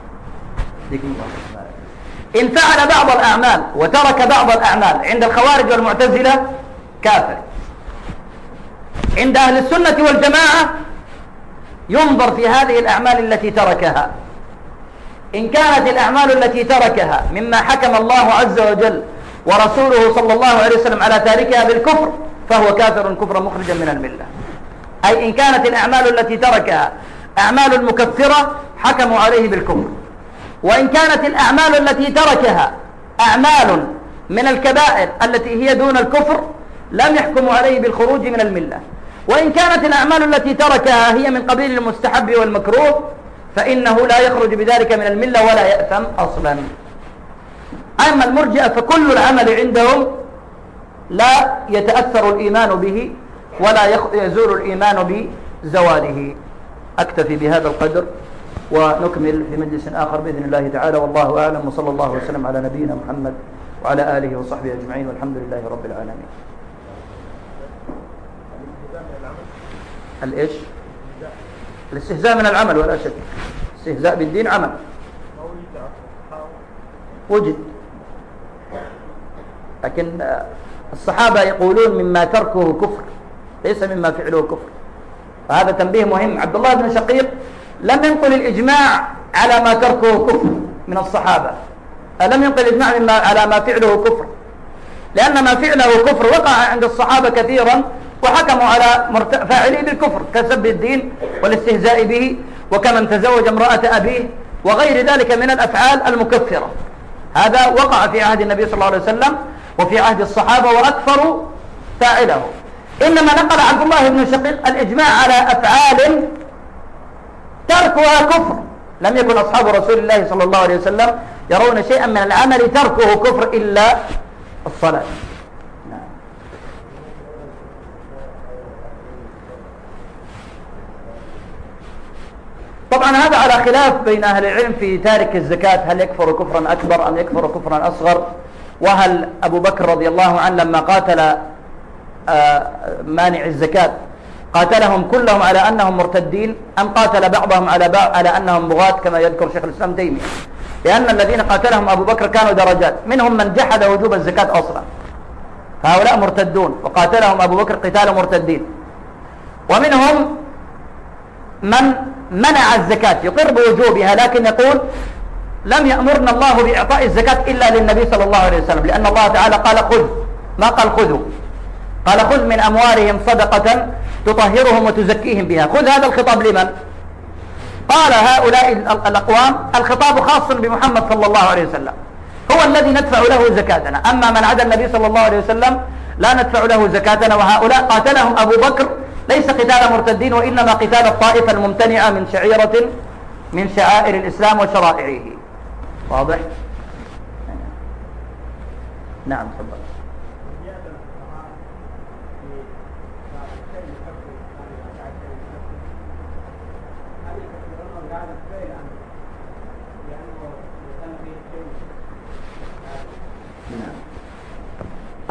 إن فعل بعض الأعمال وترك بعض الأعمال عند الخوارج والمعتزلة كافر. عند أهل السنة والجماعة ينظر في هذه الأعمال التي تركها. إن كانت الأعمال التي تركها مما حكم الله عز وجل ورسوله صلى الله عليه وسلم على تاركها بالكفر فهو كافر كفرا مخرجا من الملة. أي إن كانت الأعمال التي تركها أعمال مكفرة حكموا عليه بالكفر. وإن كانت الأعمال التي تركها أعمال من الكبائر التي هي دون الكفر لم يحكموا عليه بالخروج من الملة. وإن كانت الأعمال التي تركها هي من قبيل المستحب والمكروه فإنه لا يخرج بذلك من الملة ولا يأثم أصلا. أما المرجئة فكل العمل عندهم لا يتأثر الإيمان به ولا يزول الإيمان بزواله. أكتفي بهذا القدر ونكمل في مجلس آخر بإذن الله تعالى. والله أعلم. وصلى الله وسلم على نبينا محمد وعلى آله وصحبه أجمعين. والحمد لله رب العالمين. الإيش؟ الاستهزاء من العمل ولا شك. استهزاء بالدين عمل. وجد. لكن الصحابة يقولون مما تركه كفر ليس مما فعله كفر. وهذا تنبيه مهم. عبد الله بن شقيق لم ينقل الإجماع على ما تركه كفر من الصحابة. لم ينقل الإجماع مما على ما فعله كفر. لأن ما فعله كفر وقع عند الصحابة كثيرا وحكموا على فاعله بالكفر كسب الدين والاستهزاء به وكمن تزوج امرأة أبيه وغير ذلك من الأفعال المكفرة. هذا وقع في عهد النبي صلى الله عليه وسلم وفي عهد الصحابة وأكثروا فاعله. إنما نقل عبد الله بن شقيق الإجماع على أفعال تركها كفر. لم يكن أصحاب رسول الله صلى الله عليه وسلم يرون شيئا من العمل تركه كفر إلا الصلاة. طبعا هذا على خلاف بين أهل العلم في تارك الزكاة. هل يكفر كفرا أكبر أم يكفر كفرا أصغر؟ وهل أبو بكر رضي الله عنه لما قاتل آه، مانع الزكاة قاتلهم كلهم على أنهم مرتدين أم قاتل بعضهم على بعض على أنهم بغاة كما يذكر شيخ الإسلام تيمية؟ لأن الذين قاتلهم أبو بكر كانوا درجات. منهم من جحد وجوب الزكاة أصلا. فهؤلاء مرتدون وقاتلهم أبو بكر قتال مرتدين. ومنهم من منع الزكاة يقر بوجوبها لكن يقول لم يأمرنا الله بإعطاء الزكاة إلا للنبي صلى الله عليه وسلم لأن الله تعالى قال خذ. ما قال خذوا قال خذ من أموالهم صدقة تطهرهم وتزكيهم بها. خذ هذا الخطاب لمن؟ قال هؤلاء الأقوام الخطاب خاص بمحمد صلى الله عليه وسلم. هو الذي ندفع له زكاتنا. أما من عدا النبي صلى الله عليه وسلم لا ندفع له زكاتنا وهؤلاء قاتلهم أبو بكر ليس قتال مرتدين وإنما قتال الطائفة الممتنعة من شعيرة من شعائر الإسلام وشرائعه. واضح؟ نعم تفضل.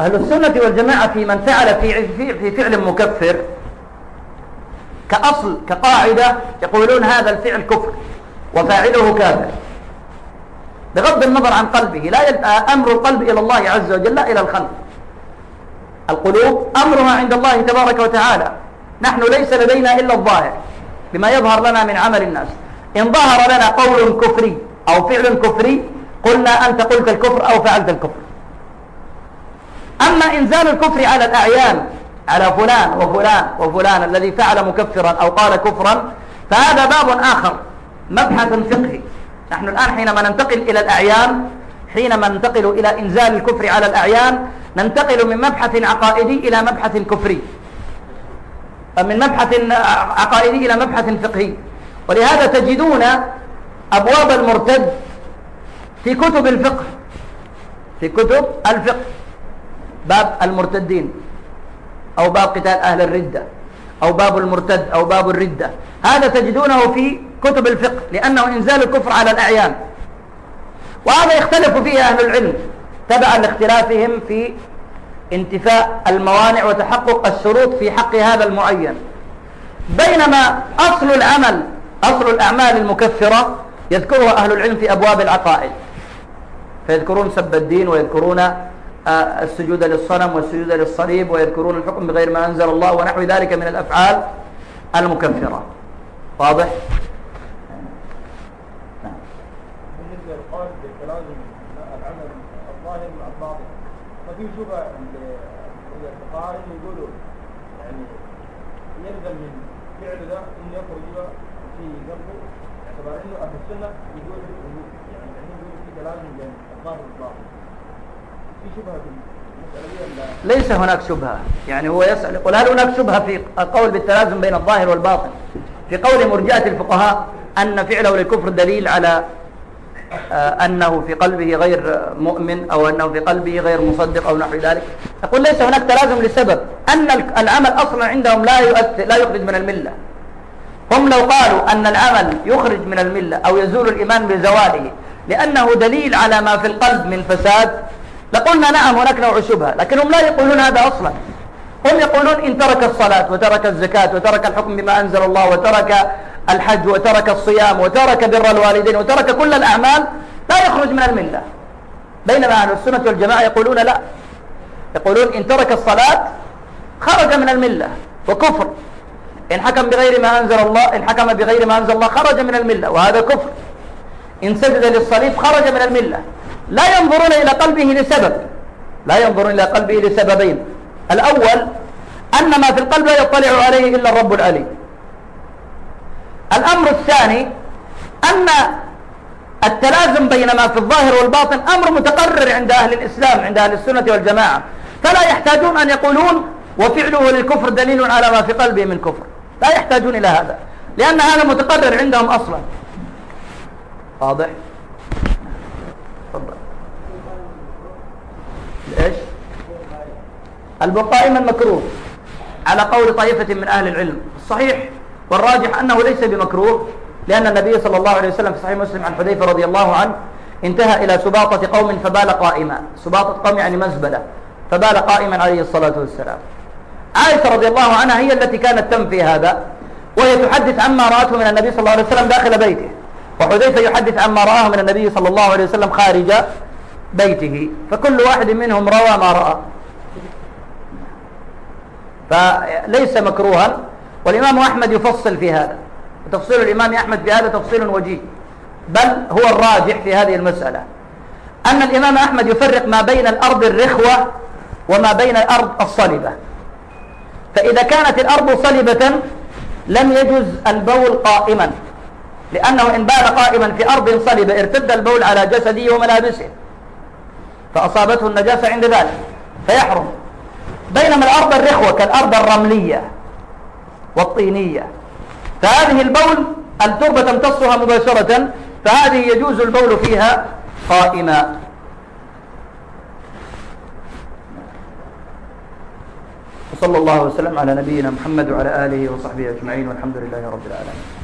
أهل السنة والجماعة في من فعل في في فعل مكفر كأصل كقاعدة يقولون هذا الفعل كفر وفاعله كافر بغض النظر عن قلبه لا أمر القلب إلى الله عز وجل لا إلى الخلق. القلوب أمرها عند الله تبارك وتعالى. نحن ليس لدينا إلا الظاهر بما يظهر لنا من عمل الناس. إن ظهر لنا قول كفري أو فعل كفري قلنا أنت قلت الكفر أو فعلت الكفر. أما إنزال الكفر على الأعيان على فلان وفلان وفلان الذي فعل مكفرا أو قال كفرا فهذا باب آخر مبحث فقهي. نحن الآن حينما ننتقل إلى الأعيان حينما ننتقل إلى إنزال الكفر على الأعيان ننتقل من مبحث عقائدي إلى مبحث كفري. من مبحث عقائدي إلى مبحث فقهي. ولهذا تجدون أبواب المرتد في كتب الفقه. في كتب الفقه. باب المرتدين. أو باب قتال أهل الردة أو باب المرتد أو باب الردة. هذا تجدونه في كتب الفقه لأنه إنزال الكفر على الأعيان. وهذا يختلف فيه أهل العلم تبعا لاختلافهم في انتفاء الموانع وتحقق الشروط في حق هذا المعين. بينما أصل العمل أصل الأعمال المكفرة يذكرها أهل العلم في أبواب العقائد. فيذكرون سب الدين ويذكرون السجود للصنم والسجود للصليب ويذكرون الحكم بغير ما أنزل الله ونحو ذلك من الأفعال المكفرة واضح؟ للقول بالتلازم العمل الظاهر مع ففي شبهة عند الفقهاء انه يقولوا يعني يلزم من فعل ده انه يخرج في قلبه باعتبار انه أهل السنة يقول يعني يعني يقول في تلازم بين الظاهر والباطن في شبهه في المساله دي ولا ليس هناك شبهة. يعني هو يسأل يقول هل هناك شبهة في القول بالتلازم بين الظاهر والباطن؟ في قول مرجئة الفقهاء أن فعله للكفر دليل على آه، أنه في قلبه غير مؤمن أو أنه في قلبه غير مصدق أو نحو ذلك. يقول ليس هناك تلازم لسبب. أن العمل أصلا عندهم لا يؤثر لا يخرج من الملة. هم لو قالوا أن العمل يخرج من الملة أو يزول الإيمان بزواله لأنه دليل على ما في القلب من فساد لقلنا نعم هناك نوع شبهة لكنهم لا يقولون هذا أصلا. هم يقولون إن ترك الصلاة وترك الزكاة وترك الحكم بما أنزل الله وترك الحج وترك الصيام وترك بر الوالدين وترك كل الأعمال لا يخرج من الملة. بينما أهل السنة والجماعة يقولون لا. يقولون إن ترك الصلاة خرج من الملة وكفر. إن حكم بغير ما أنزل الله إن حكم بغير ما أنزل الله خرج من الملة وهذا كفر. إن سجد للصليب خرج من الملة. لا ينظرون إلى قلبه لسبب. لا ينظرون إلى قلبه لسببين. الأول أن ما في القلب لا يطلع عليه إلا الرب العليم. الأمر الثاني أن التلازم بين ما في الظاهر والباطن أمر متقرر عند أهل الإسلام عند أهل السنة والجماعة. فلا يحتاجون أن يقولون وفعله للكفر دليل على ما في قلبه من كفر. لا يحتاجون إلى هذا لأن هذا متقرر عندهم أصلا. واضح؟ إيش؟ البقاء قائما مكروه. على قول طائفة من أهل العلم. الصحيح والراجح أنه ليس بمكروه لأن النبي صلى الله عليه وسلم في صحيح مسلم عن حذيفة رضي الله عنه انتهى إلى سباطة قوم فبال قائما. سباطة قوم يعني مزبلة. فبال قائما عليه الصلاة والسلام. عائشة رضي الله عنها هي التي كانت تنفي هذا وهي تحدث عما رأته من النبي صلى الله عليه وسلم داخل بيته. وحذيفة يحدث عما رآه من النبي صلى الله عليه وسلم خارج بيته فكل واحد منهم روى ما رأى. فليس مكروها. والإمام أحمد يفصل في هذا. وتفصيل الإمام أحمد في هذا تفصيل وجيه. بل هو الراجح في هذه المسألة. أن الإمام أحمد يفرق ما بين الأرض الرخوة وما بين الأرض الصلبة. فإذا كانت الأرض صلبة لم يجز البول قائما. لأنه إن بال قائما في أرض صلبة ارتد البول على جسده وملابسه. فأصابته النجاسة عند ذلك فيحرم. بينما الأرض الرخوة كالأرض الرملية والطينية فهذه البول التربة تمتصها مباشرة فهذه يجوز البول فيها قائما. وصلى الله وسلم على نبينا محمد وعلى آله وصحبه أجمعين والحمد لله رب العالمين.